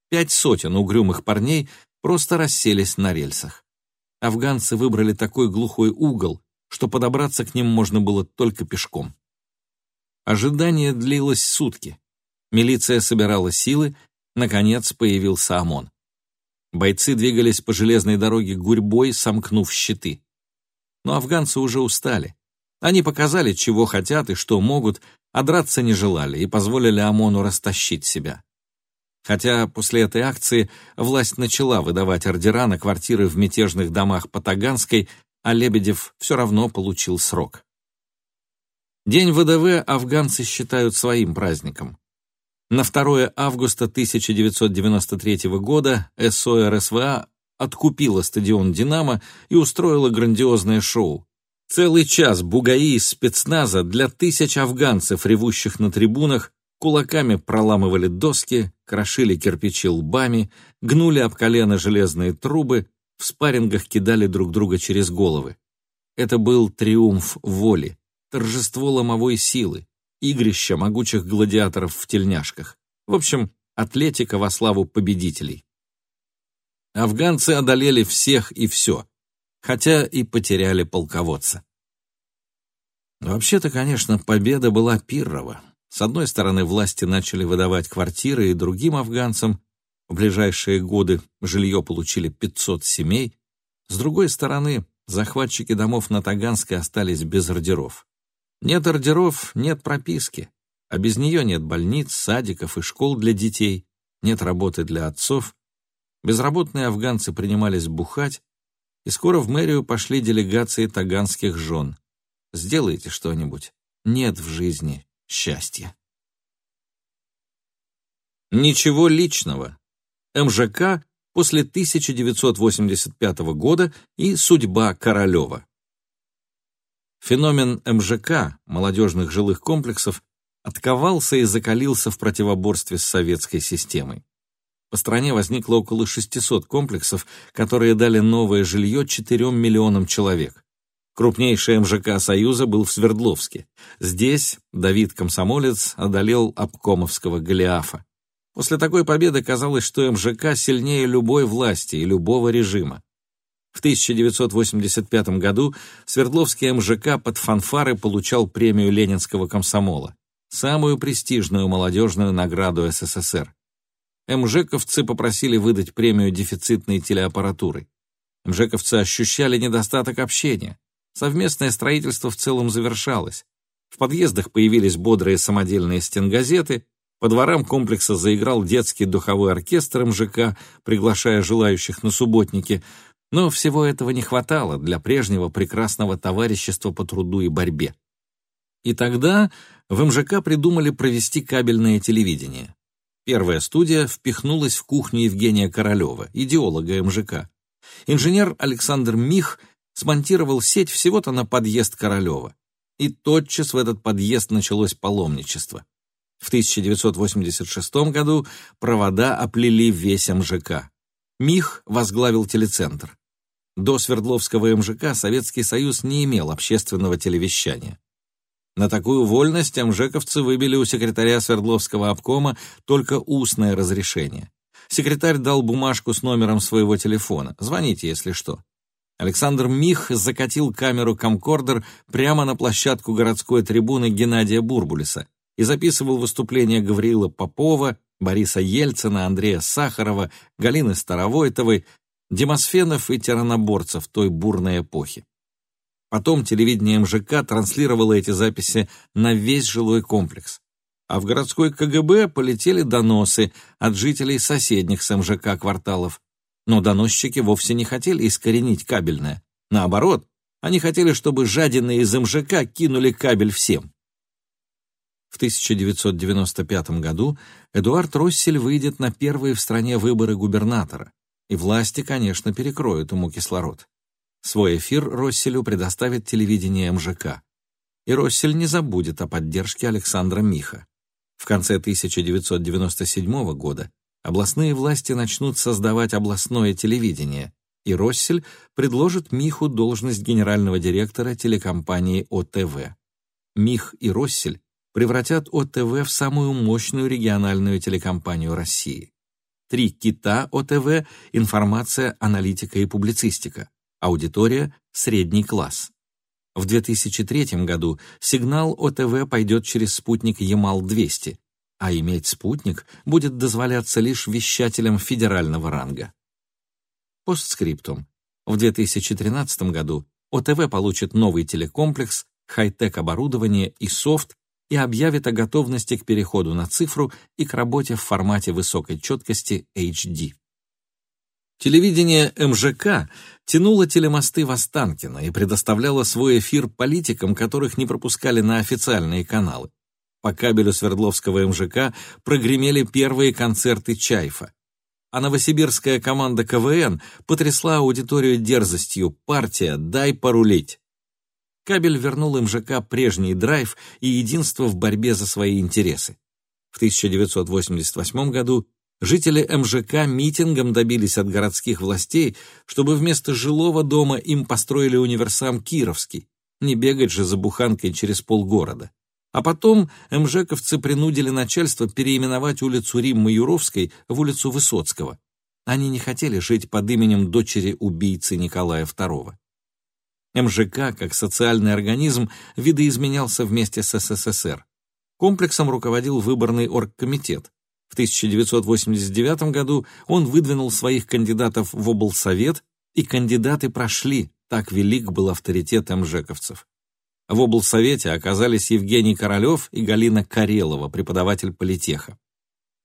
Пять сотен угрюмых парней просто расселись на рельсах. Афганцы выбрали такой глухой угол, что подобраться к ним можно было только пешком. Ожидание длилось сутки. Милиция собирала силы, наконец появился ОМОН. Бойцы двигались по железной дороге гурьбой, сомкнув щиты. Но афганцы уже устали. Они показали, чего хотят и что могут, а драться не желали и позволили ОМОНу растащить себя. Хотя после этой акции власть начала выдавать ордера на квартиры в мятежных домах по Таганской, а Лебедев все равно получил срок. День ВДВ афганцы считают своим праздником. На 2 августа 1993 года СО РСВА откупила стадион «Динамо» и устроила грандиозное шоу. Целый час бугаи из спецназа для тысяч афганцев, ревущих на трибунах, кулаками проламывали доски, крошили кирпичи лбами, гнули об колено железные трубы, в спаррингах кидали друг друга через головы. Это был триумф воли, торжество ломовой силы, игрище могучих гладиаторов в тельняшках. В общем, атлетика во славу победителей. Афганцы одолели всех и все, хотя и потеряли полководца. Вообще-то, конечно, победа была Пиррова. С одной стороны, власти начали выдавать квартиры и другим афганцам, в ближайшие годы жилье получили 500 семей, с другой стороны, захватчики домов на Таганской остались без ордеров. Нет ордеров, нет прописки, а без нее нет больниц, садиков и школ для детей, нет работы для отцов. Безработные афганцы принимались бухать, и скоро в мэрию пошли делегации таганских жен. Сделайте что-нибудь. Нет в жизни счастья. Ничего личного. МЖК после 1985 года и судьба Королева. Феномен МЖК, молодежных жилых комплексов, отковался и закалился в противоборстве с советской системой. По стране возникло около 600 комплексов, которые дали новое жилье 4 миллионам человек. Крупнейший МЖК Союза был в Свердловске. Здесь Давид Комсомолец одолел обкомовского Голиафа. После такой победы казалось, что МЖК сильнее любой власти и любого режима. В 1985 году Свердловский МЖК под фанфары получал премию Ленинского комсомола, самую престижную молодежную награду СССР. МЖКовцы попросили выдать премию дефицитной телеаппаратуры. МЖКовцы ощущали недостаток общения. Совместное строительство в целом завершалось. В подъездах появились бодрые самодельные стенгазеты, по дворам комплекса заиграл детский духовой оркестр МЖК, приглашая желающих на субботники, но всего этого не хватало для прежнего прекрасного товарищества по труду и борьбе. И тогда в МЖК придумали провести кабельное телевидение. Первая студия впихнулась в кухню Евгения Королева, идеолога МЖК. Инженер Александр Мих смонтировал сеть всего-то на подъезд Королева. И тотчас в этот подъезд началось паломничество. В 1986 году провода оплели весь МЖК. Мих возглавил телецентр. До Свердловского МЖК Советский Союз не имел общественного телевещания. На такую вольность МЖКовцы выбили у секретаря Свердловского обкома только устное разрешение. Секретарь дал бумажку с номером своего телефона. Звоните, если что. Александр Мих закатил камеру камкордер прямо на площадку городской трибуны Геннадия Бурбулиса и записывал выступления Гавриила Попова, Бориса Ельцина, Андрея Сахарова, Галины Старовойтовой, демосфенов и тираноборцев той бурной эпохи. Потом телевидение МЖК транслировало эти записи на весь жилой комплекс. А в городской КГБ полетели доносы от жителей соседних с МЖК кварталов. Но доносчики вовсе не хотели искоренить кабельное. Наоборот, они хотели, чтобы жадины из МЖК кинули кабель всем. В 1995 году Эдуард Россель выйдет на первые в стране выборы губернатора, и власти, конечно, перекроют ему кислород. Свой эфир Росселю предоставит телевидение МЖК. И Россель не забудет о поддержке Александра Миха. В конце 1997 года областные власти начнут создавать областное телевидение, и Россель предложат Миху должность генерального директора телекомпании ОТВ. Мих и Россель превратят ОТВ в самую мощную региональную телекомпанию России. Три кита ОТВ – информация, аналитика и публицистика. Аудитория – средний класс. В 2003 году сигнал ОТВ пойдет через спутник Ямал-200, а иметь спутник будет дозволяться лишь вещателям федерального ранга. Постскриптум. В 2013 году ОТВ получит новый телекомплекс, хай-тек оборудование и софт и объявит о готовности к переходу на цифру и к работе в формате высокой четкости HD. Телевидение МЖК тянуло телемосты в Останкино и предоставляло свой эфир политикам, которых не пропускали на официальные каналы. По кабелю Свердловского МЖК прогремели первые концерты Чайфа а новосибирская команда КВН потрясла аудиторию дерзостью «Партия, дай порулить». Кабель вернул МЖК прежний драйв и единство в борьбе за свои интересы. В 1988 году жители МЖК митингом добились от городских властей, чтобы вместо жилого дома им построили универсам Кировский, не бегать же за буханкой через полгорода. А потом МЖКовцы принудили начальство переименовать улицу Риммы Юровской в улицу Высоцкого. Они не хотели жить под именем дочери убийцы Николая II. МЖК, как социальный организм, видоизменялся вместе с СССР. Комплексом руководил выборный оргкомитет. В 1989 году он выдвинул своих кандидатов в облсовет, и кандидаты прошли, так велик был авторитет МЖКовцев. В облсовете оказались Евгений Королев и Галина Карелова, преподаватель политеха.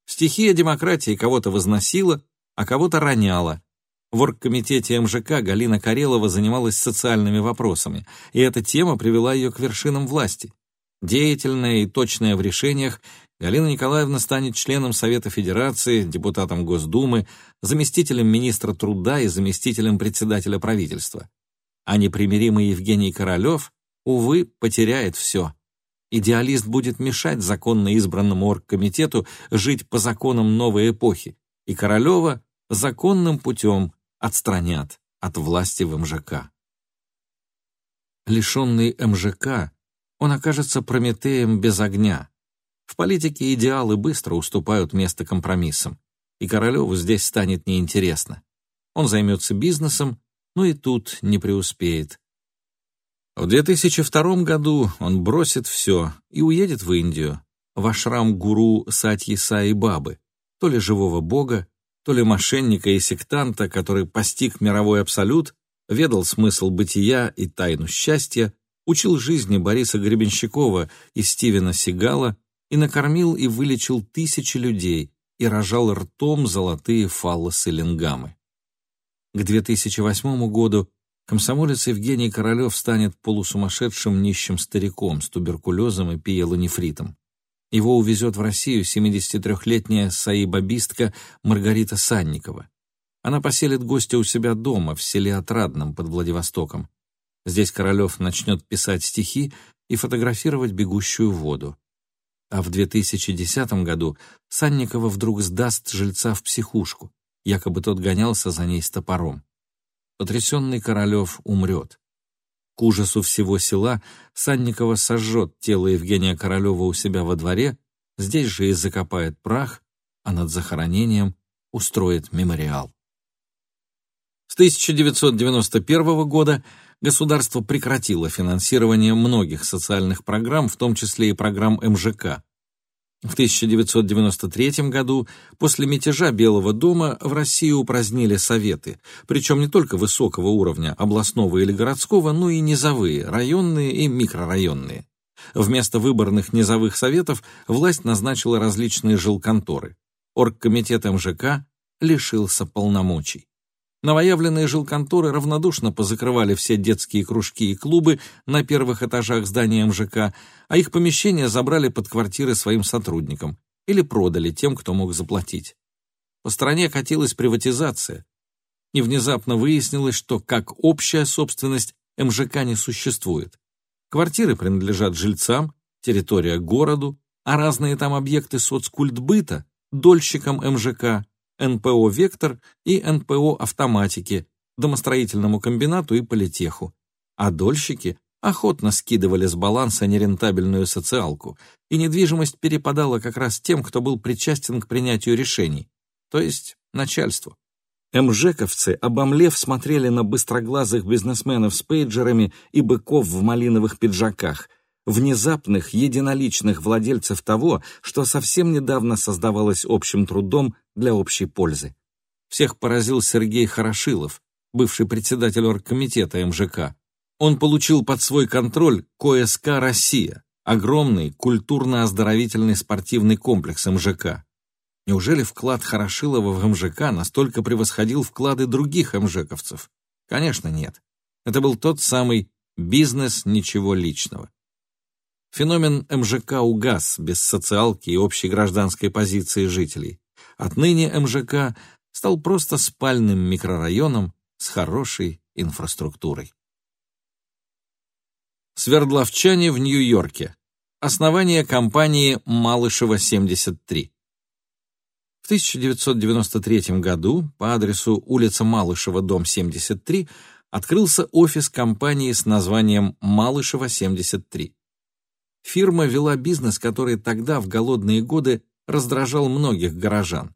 Стихия демократии кого-то возносила, а кого-то роняла. В оргкомитете МЖК Галина Карелова занималась социальными вопросами, и эта тема привела ее к вершинам власти. Деятельная и точная в решениях, Галина Николаевна станет членом Совета Федерации, депутатом Госдумы, заместителем министра труда и заместителем председателя правительства. А непримиримый Евгений Королев увы, потеряет все. Идеалист будет мешать законно избранному оргкомитету жить по законам новой эпохи, и Королева законным путем отстранят от власти в МЖК. Лишенный МЖК, он окажется Прометеем без огня. В политике идеалы быстро уступают место компромиссам, и Королеву здесь станет неинтересно. Он займется бизнесом, но и тут не преуспеет. В 2002 году он бросит все и уедет в Индию, в ашрам гуру Сатьи Саи Бабы, то ли живого бога, то ли мошенника и сектанта, который постиг мировой абсолют, ведал смысл бытия и тайну счастья, учил жизни Бориса Гребенщикова и Стивена Сигала и накормил и вылечил тысячи людей и рожал ртом золотые фаллосы лингамы. К 2008 году комсомолец Евгений Королев станет полусумасшедшим нищим стариком с туберкулезом и пиелонефритом. Его увезет в Россию 73-летняя саибабистка Маргарита Санникова. Она поселит гостя у себя дома, в селе Отрадном под Владивостоком. Здесь Королев начнет писать стихи и фотографировать бегущую воду. А в 2010 году Санникова вдруг сдаст жильца в психушку, якобы тот гонялся за ней с топором потрясенный Королев умрет. К ужасу всего села Санникова сожжет тело Евгения Королева у себя во дворе, здесь же и закопает прах, а над захоронением устроит мемориал. С 1991 года государство прекратило финансирование многих социальных программ, в том числе и программ МЖК, в 1993 году после мятежа Белого дома в России упразднили советы, причем не только высокого уровня, областного или городского, но и низовые, районные и микрорайонные. Вместо выборных низовых советов власть назначила различные жилконторы. Оргкомитет МЖК лишился полномочий. Новоявленные жилконторы равнодушно позакрывали все детские кружки и клубы на первых этажах здания МЖК, а их помещения забрали под квартиры своим сотрудникам или продали тем, кто мог заплатить. По стране катилась приватизация, и внезапно выяснилось, что как общая собственность МЖК не существует. Квартиры принадлежат жильцам, территория городу, а разные там объекты соцкультбыта – дольщикам МЖК, НПО «Вектор» и НПО «Автоматики», домостроительному комбинату и политеху, а дольщики охотно скидывали с баланса нерентабельную социалку, и недвижимость перепадала как раз тем, кто был причастен к принятию решений, то есть начальству. МЖКовцы, обомлев, смотрели на быстроглазых бизнесменов с пейджерами и быков в малиновых пиджаках, внезапных, единоличных владельцев того, что совсем недавно создавалось общим трудом для общей пользы. Всех поразил Сергей Хорошилов, бывший председатель оргкомитета МЖК. Он получил под свой контроль КСК «Россия», огромный культурно-оздоровительный спортивный комплекс МЖК. Неужели вклад Хорошилова в МЖК настолько превосходил вклады других МЖКовцев? Конечно, нет. Это был тот самый бизнес ничего личного. Феномен МЖК угас без социалки и общей гражданской позиции жителей. Отныне МЖК стал просто спальным микрорайоном с хорошей инфраструктурой. Свердловчане в Нью-Йорке. Основание компании «Малышева-73». В 1993 году по адресу улица Малышева, дом 73, открылся офис компании с названием «Малышева-73». Фирма вела бизнес, который тогда, в голодные годы, раздражал многих горожан.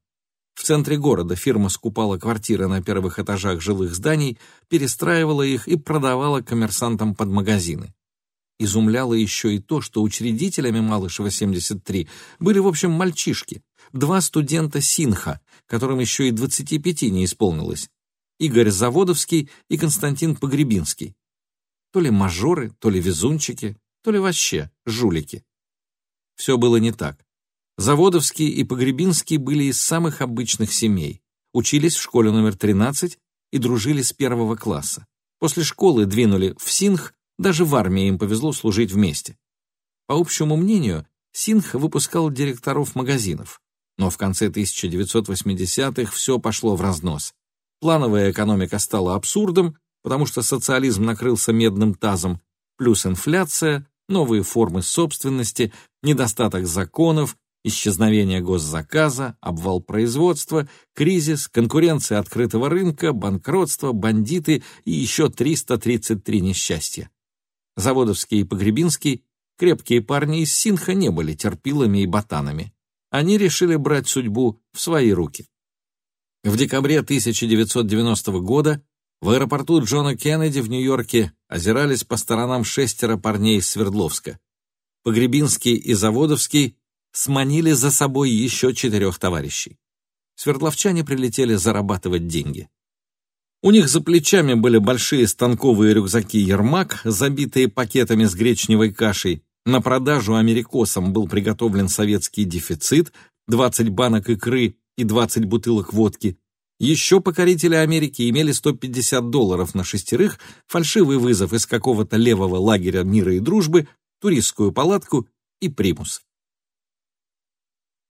В центре города фирма скупала квартиры на первых этажах жилых зданий, перестраивала их и продавала коммерсантам под магазины. Изумляло еще и то, что учредителями Малышева-73 были, в общем, мальчишки, два студента Синха, которым еще и 25 не исполнилось, Игорь Заводовский и Константин Погребинский. То ли мажоры, то ли везунчики, то ли вообще жулики. Все было не так. Заводовский и Погребинский были из самых обычных семей, учились в школе номер 13 и дружили с первого класса. После школы двинули в Синх, даже в армии им повезло служить вместе. По общему мнению, Синх выпускал директоров магазинов. Но в конце 1980-х все пошло в разнос. Плановая экономика стала абсурдом, потому что социализм накрылся медным тазом, плюс инфляция, новые формы собственности, недостаток законов, исчезновение госзаказа, обвал производства, кризис, конкуренция открытого рынка, банкротство, бандиты и еще 333 несчастья. Заводовский и Погребинский, крепкие парни из Синха, не были терпилами и ботанами они решили брать судьбу в свои руки. В декабре 1990 года в аэропорту Джона Кеннеди в Нью-Йорке озирались по сторонам шестеро парней из Свердловска. Погребинский и Заводовский сманили за собой еще четырех товарищей. Свердловчане прилетели зарабатывать деньги. У них за плечами были большие станковые рюкзаки «Ермак», забитые пакетами с гречневой кашей, на продажу америкосам был приготовлен советский дефицит, 20 банок икры и 20 бутылок водки. Еще покорители Америки имели 150 долларов на шестерых, фальшивый вызов из какого-то левого лагеря мира и дружбы, туристскую палатку и примус.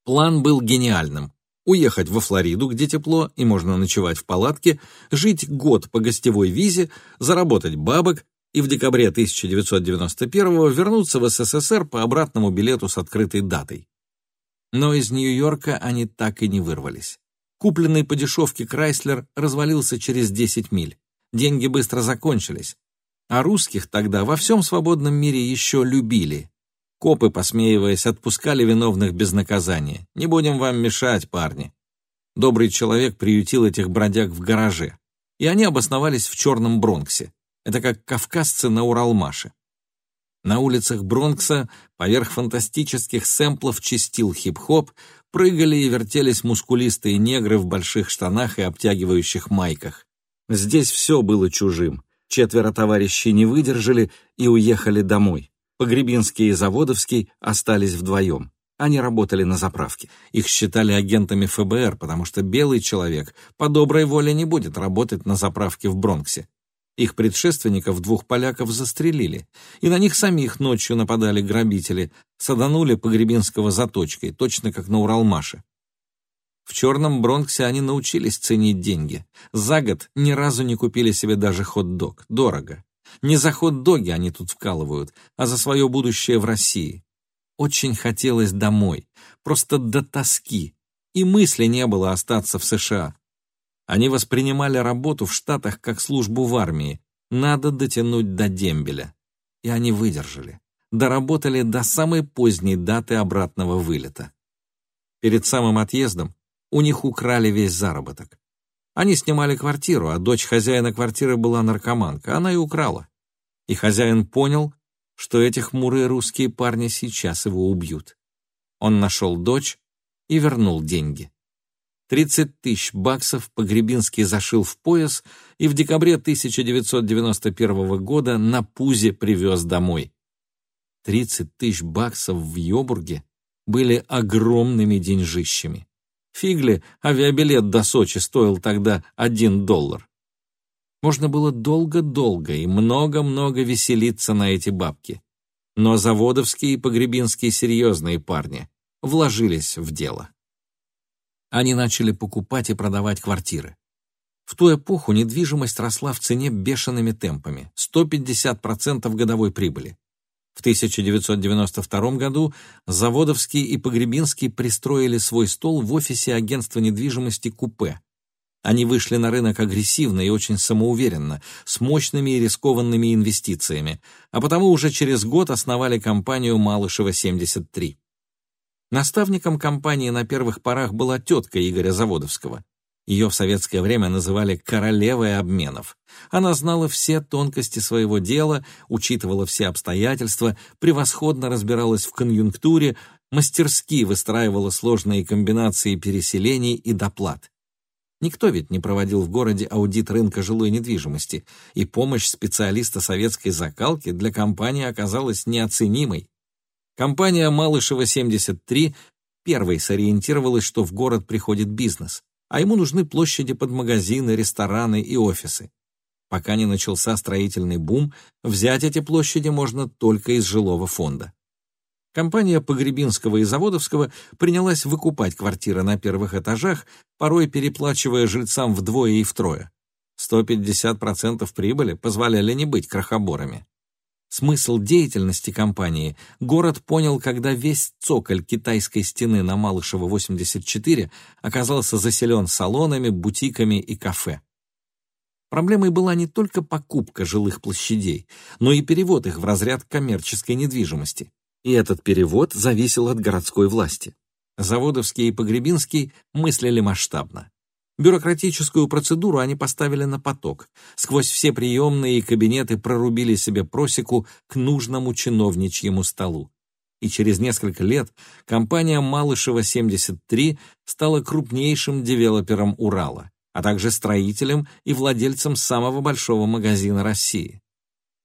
План был гениальным. Уехать во Флориду, где тепло и можно ночевать в палатке, жить год по гостевой визе, заработать бабок, и в декабре 1991 вернуться в СССР по обратному билету с открытой датой. Но из Нью-Йорка они так и не вырвались. Купленный по дешевке Крайслер развалился через 10 миль. Деньги быстро закончились. А русских тогда во всем свободном мире еще любили. Копы, посмеиваясь, отпускали виновных без наказания. «Не будем вам мешать, парни». Добрый человек приютил этих бродяг в гараже. И они обосновались в Черном Бронксе. Это как кавказцы на Уралмаше. На улицах Бронкса поверх фантастических сэмплов чистил хип-хоп, прыгали и вертелись мускулистые негры в больших штанах и обтягивающих майках. Здесь все было чужим. Четверо товарищей не выдержали и уехали домой. Погребинский и Заводовский остались вдвоем. Они работали на заправке. Их считали агентами ФБР, потому что белый человек по доброй воле не будет работать на заправке в Бронксе. Их предшественников, двух поляков, застрелили, и на них самих ночью нападали грабители, саданули Погребинского заточкой, точно как на Уралмаше. В Черном Бронксе они научились ценить деньги. За год ни разу не купили себе даже хот-дог. Дорого. Не за хот-доги они тут вкалывают, а за свое будущее в России. Очень хотелось домой, просто до тоски, и мысли не было остаться в США. Они воспринимали работу в Штатах как службу в армии. Надо дотянуть до дембеля. И они выдержали. Доработали до самой поздней даты обратного вылета. Перед самым отъездом у них украли весь заработок. Они снимали квартиру, а дочь хозяина квартиры была наркоманка. Она и украла. И хозяин понял, что эти хмурые русские парни сейчас его убьют. Он нашел дочь и вернул деньги. 30 тысяч баксов Погребинский зашил в пояс и в декабре 1991 года на пузе привез домой. 30 тысяч баксов в Йобурге были огромными деньжищами. Фигли, авиабилет до Сочи стоил тогда один доллар. Можно было долго-долго и много-много веселиться на эти бабки. Но Заводовские и Погребинские серьезные парни вложились в дело. Они начали покупать и продавать квартиры. В ту эпоху недвижимость росла в цене бешеными темпами – 150% годовой прибыли. В 1992 году Заводовский и Погребинский пристроили свой стол в офисе агентства недвижимости «Купе». Они вышли на рынок агрессивно и очень самоуверенно, с мощными и рискованными инвестициями, а потому уже через год основали компанию «Малышева-73». Наставником компании на первых порах была тетка Игоря Заводовского. Ее в советское время называли «королевой обменов». Она знала все тонкости своего дела, учитывала все обстоятельства, превосходно разбиралась в конъюнктуре, мастерски выстраивала сложные комбинации переселений и доплат. Никто ведь не проводил в городе аудит рынка жилой недвижимости, и помощь специалиста советской закалки для компании оказалась неоценимой. Компания «Малышева-73» первой сориентировалась, что в город приходит бизнес, а ему нужны площади под магазины, рестораны и офисы. Пока не начался строительный бум, взять эти площади можно только из жилого фонда. Компания Погребинского и Заводовского принялась выкупать квартиры на первых этажах, порой переплачивая жильцам вдвое и втрое. 150% прибыли позволяли не быть крохоборами. Смысл деятельности компании город понял, когда весь цоколь китайской стены на Малышево 84 оказался заселен салонами, бутиками и кафе. Проблемой была не только покупка жилых площадей, но и перевод их в разряд коммерческой недвижимости. И этот перевод зависел от городской власти. Заводовский и Погребинский мыслили масштабно. Бюрократическую процедуру они поставили на поток. Сквозь все приемные и кабинеты прорубили себе просеку к нужному чиновничьему столу. И через несколько лет компания «Малышева-73» стала крупнейшим девелопером Урала, а также строителем и владельцем самого большого магазина России.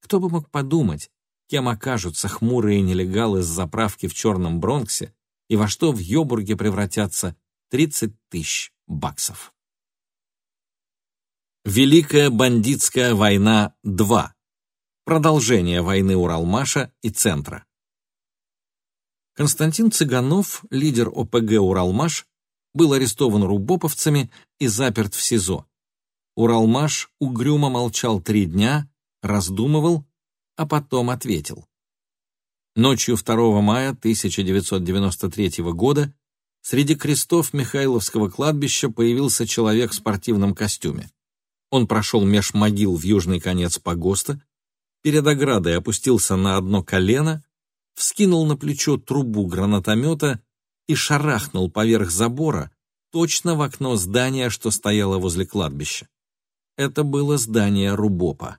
Кто бы мог подумать, кем окажутся хмурые нелегалы с заправки в Черном Бронксе и во что в Йобурге превратятся 30 тысяч баксов. Великая бандитская война 2. Продолжение войны Уралмаша и Центра. Константин Цыганов, лидер ОПГ «Уралмаш», был арестован рубоповцами и заперт в СИЗО. Уралмаш угрюмо молчал три дня, раздумывал, а потом ответил. Ночью 2 мая 1993 года среди крестов Михайловского кладбища появился человек в спортивном костюме. Он прошел меж могил в южный конец погоста, перед оградой опустился на одно колено, вскинул на плечо трубу гранатомета и шарахнул поверх забора точно в окно здания, что стояло возле кладбища. Это было здание Рубопа.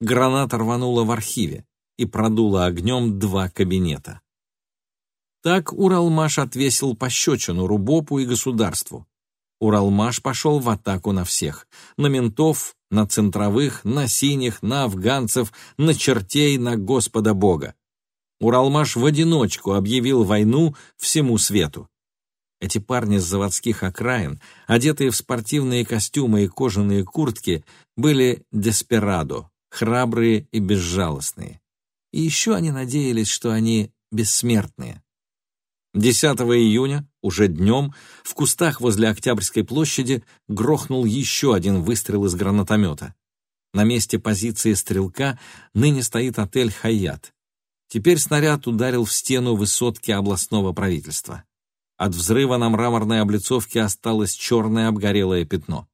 Граната рванула в архиве и продула огнем два кабинета. Так Уралмаш отвесил пощечину Рубопу и государству. Уралмаш пошел в атаку на всех. На ментов, на центровых, на синих, на афганцев, на чертей, на Господа Бога. Уралмаш в одиночку объявил войну всему свету. Эти парни с заводских окраин, одетые в спортивные костюмы и кожаные куртки, были деспирадо, храбрые и безжалостные. И еще они надеялись, что они бессмертные. 10 июня, уже днем, в кустах возле Октябрьской площади грохнул еще один выстрел из гранатомета. На месте позиции стрелка ныне стоит отель «Хаят». Теперь снаряд ударил в стену высотки областного правительства. От взрыва на мраморной облицовке осталось черное обгорелое пятно.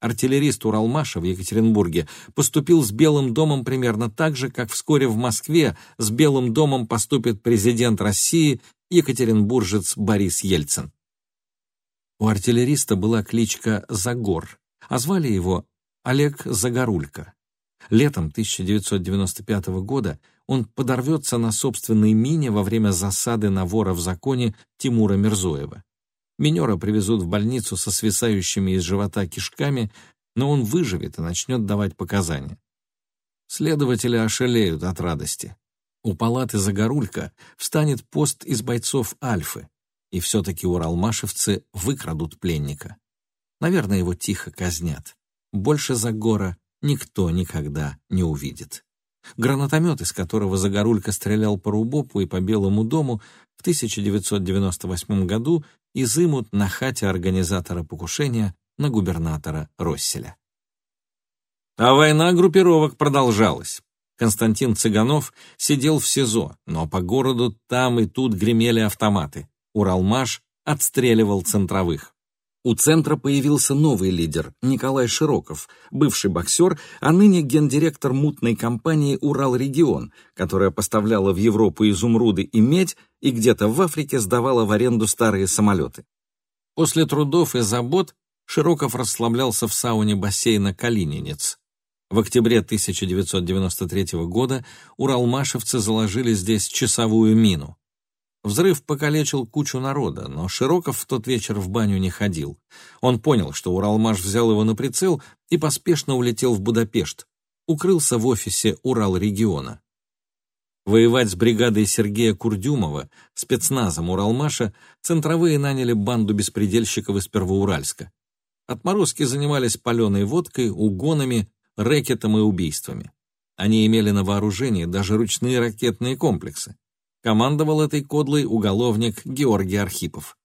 Артиллерист Уралмаша в Екатеринбурге поступил с Белым домом примерно так же, как вскоре в Москве с Белым домом поступит президент России екатеринбуржец Борис Ельцин. У артиллериста была кличка Загор, а звали его Олег Загорулько. Летом 1995 года он подорвется на собственной мине во время засады на вора в законе Тимура Мирзоева. Минера привезут в больницу со свисающими из живота кишками, но он выживет и начнет давать показания. Следователи ошалеют от радости. У палаты Загорулька встанет пост из бойцов Альфы, и все-таки уралмашевцы выкрадут пленника. Наверное, его тихо казнят. Больше Загора никто никогда не увидит. Гранатомет, из которого Загорулько стрелял по Рубопу и по Белому дому, в 1998 году изымут на хате организатора покушения на губернатора Росселя. А война группировок продолжалась. Константин Цыганов сидел в СИЗО, но по городу там и тут гремели автоматы. Уралмаш отстреливал центровых. У центра появился новый лидер, Николай Широков, бывший боксер, а ныне гендиректор мутной компании «Уралрегион», которая поставляла в Европу изумруды и медь и где-то в Африке сдавала в аренду старые самолеты. После трудов и забот Широков расслаблялся в сауне бассейна «Калининец». В октябре 1993 года уралмашевцы заложили здесь часовую мину. Взрыв покалечил кучу народа, но Широков в тот вечер в баню не ходил. Он понял, что Уралмаш взял его на прицел и поспешно улетел в Будапешт. Укрылся в офисе Урал-региона. Воевать с бригадой Сергея Курдюмова, спецназом Уралмаша, центровые наняли банду беспредельщиков из Первоуральска. Отморозки занимались паленой водкой, угонами, рэкетом и убийствами. Они имели на вооружении даже ручные ракетные комплексы. Командовал этой кодлой уголовник Георгий Архипов.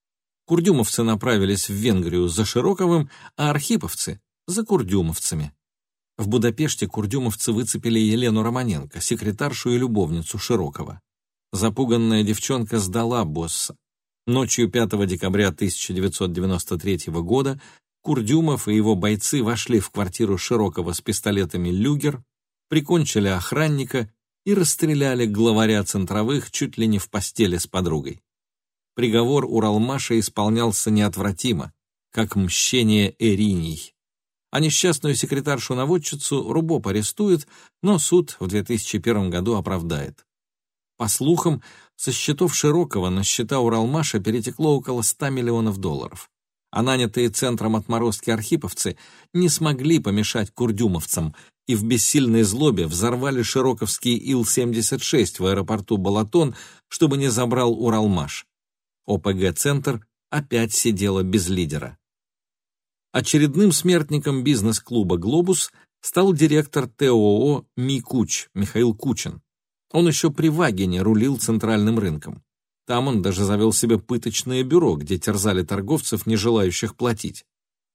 Курдюмовцы направились в Венгрию за Широковым, а архиповцы — за курдюмовцами. В Будапеште курдюмовцы выцепили Елену Романенко, секретаршу и любовницу Широкова. Запуганная девчонка сдала босса. Ночью 5 декабря 1993 года Курдюмов и его бойцы вошли в квартиру Широкова с пистолетами «Люгер», прикончили охранника и расстреляли главаря центровых чуть ли не в постели с подругой. Приговор Уралмаша исполнялся неотвратимо, как мщение Эриней. А несчастную секретаршу-наводчицу Рубоп арестует, но суд в 2001 году оправдает. По слухам, со счетов Широкого на счета Уралмаша перетекло около 100 миллионов долларов а нанятые центром отморозки архиповцы не смогли помешать курдюмовцам и в бессильной злобе взорвали Широковский Ил-76 в аэропорту Балатон, чтобы не забрал Уралмаш. ОПГ-центр опять сидела без лидера. Очередным смертником бизнес-клуба «Глобус» стал директор ТОО «Микуч» Михаил Кучин. Он еще при Вагине рулил центральным рынком. Там он даже завел себе пыточное бюро, где терзали торговцев, не желающих платить.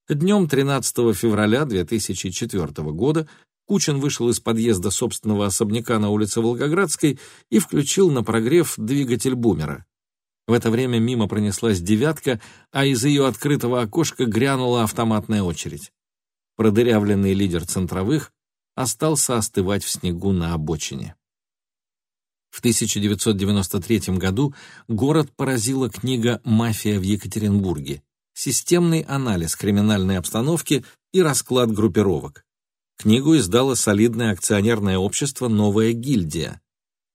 Днем 13 февраля 2004 года Кучин вышел из подъезда собственного особняка на улице Волгоградской и включил на прогрев двигатель бумера. В это время мимо пронеслась «девятка», а из ее открытого окошка грянула автоматная очередь. Продырявленный лидер центровых остался остывать в снегу на обочине. В 1993 году город поразила книга «Мафия в Екатеринбурге», системный анализ криминальной обстановки и расклад группировок. Книгу издало солидное акционерное общество «Новая гильдия».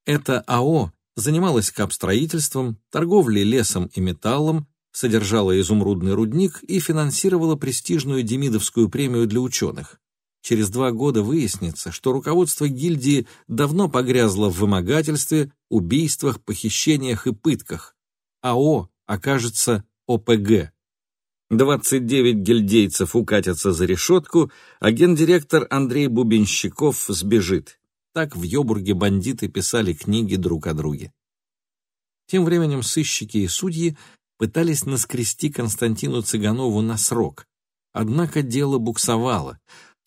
Это АО занималось капстроительством, торговлей лесом и металлом, содержала изумрудный рудник и финансировала престижную Демидовскую премию для ученых. Через два года выяснится, что руководство гильдии давно погрязло в вымогательстве, убийствах, похищениях и пытках. АО окажется ОПГ 29 гильдейцев укатятся за решетку, а гендиректор Андрей Бубенщиков сбежит. Так в Йобурге бандиты писали книги друг о друге. Тем временем сыщики и судьи пытались наскрести Константину Цыганову на срок. Однако дело буксовало,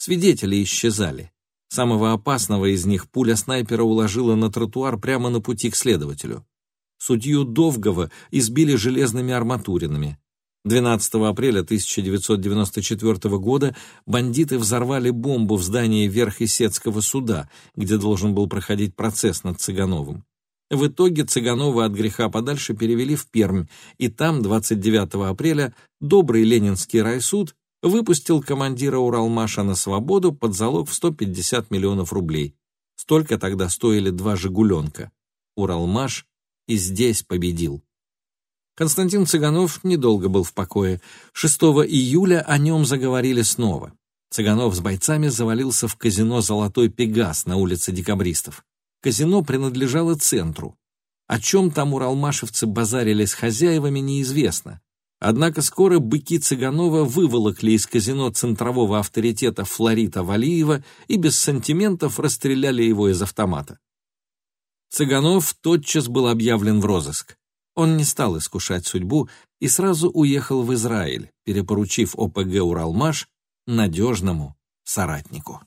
свидетели исчезали. Самого опасного из них пуля снайпера уложила на тротуар прямо на пути к следователю. Судью Довгова избили железными арматуринами. 12 апреля 1994 года бандиты взорвали бомбу в здании Верхесецкого суда, где должен был проходить процесс над Цыгановым. В итоге Цыганова от греха подальше перевели в Пермь, и там 29 апреля добрый ленинский райсуд выпустил командира Уралмаша на свободу под залог в 150 миллионов рублей. Столько тогда стоили два «Жигуленка». Уралмаш и здесь победил. Константин Цыганов недолго был в покое. 6 июля о нем заговорили снова. Цыганов с бойцами завалился в казино «Золотой Пегас» на улице Декабристов. Казино принадлежало центру. О чем там уралмашевцы базарили с хозяевами, неизвестно. Однако скоро быки Цыганова выволокли из казино центрового авторитета Флорита Валиева и без сантиментов расстреляли его из автомата. Цыганов тотчас был объявлен в розыск. Он не стал искушать судьбу и сразу уехал в Израиль, перепоручив ОПГ «Уралмаш» надежному соратнику.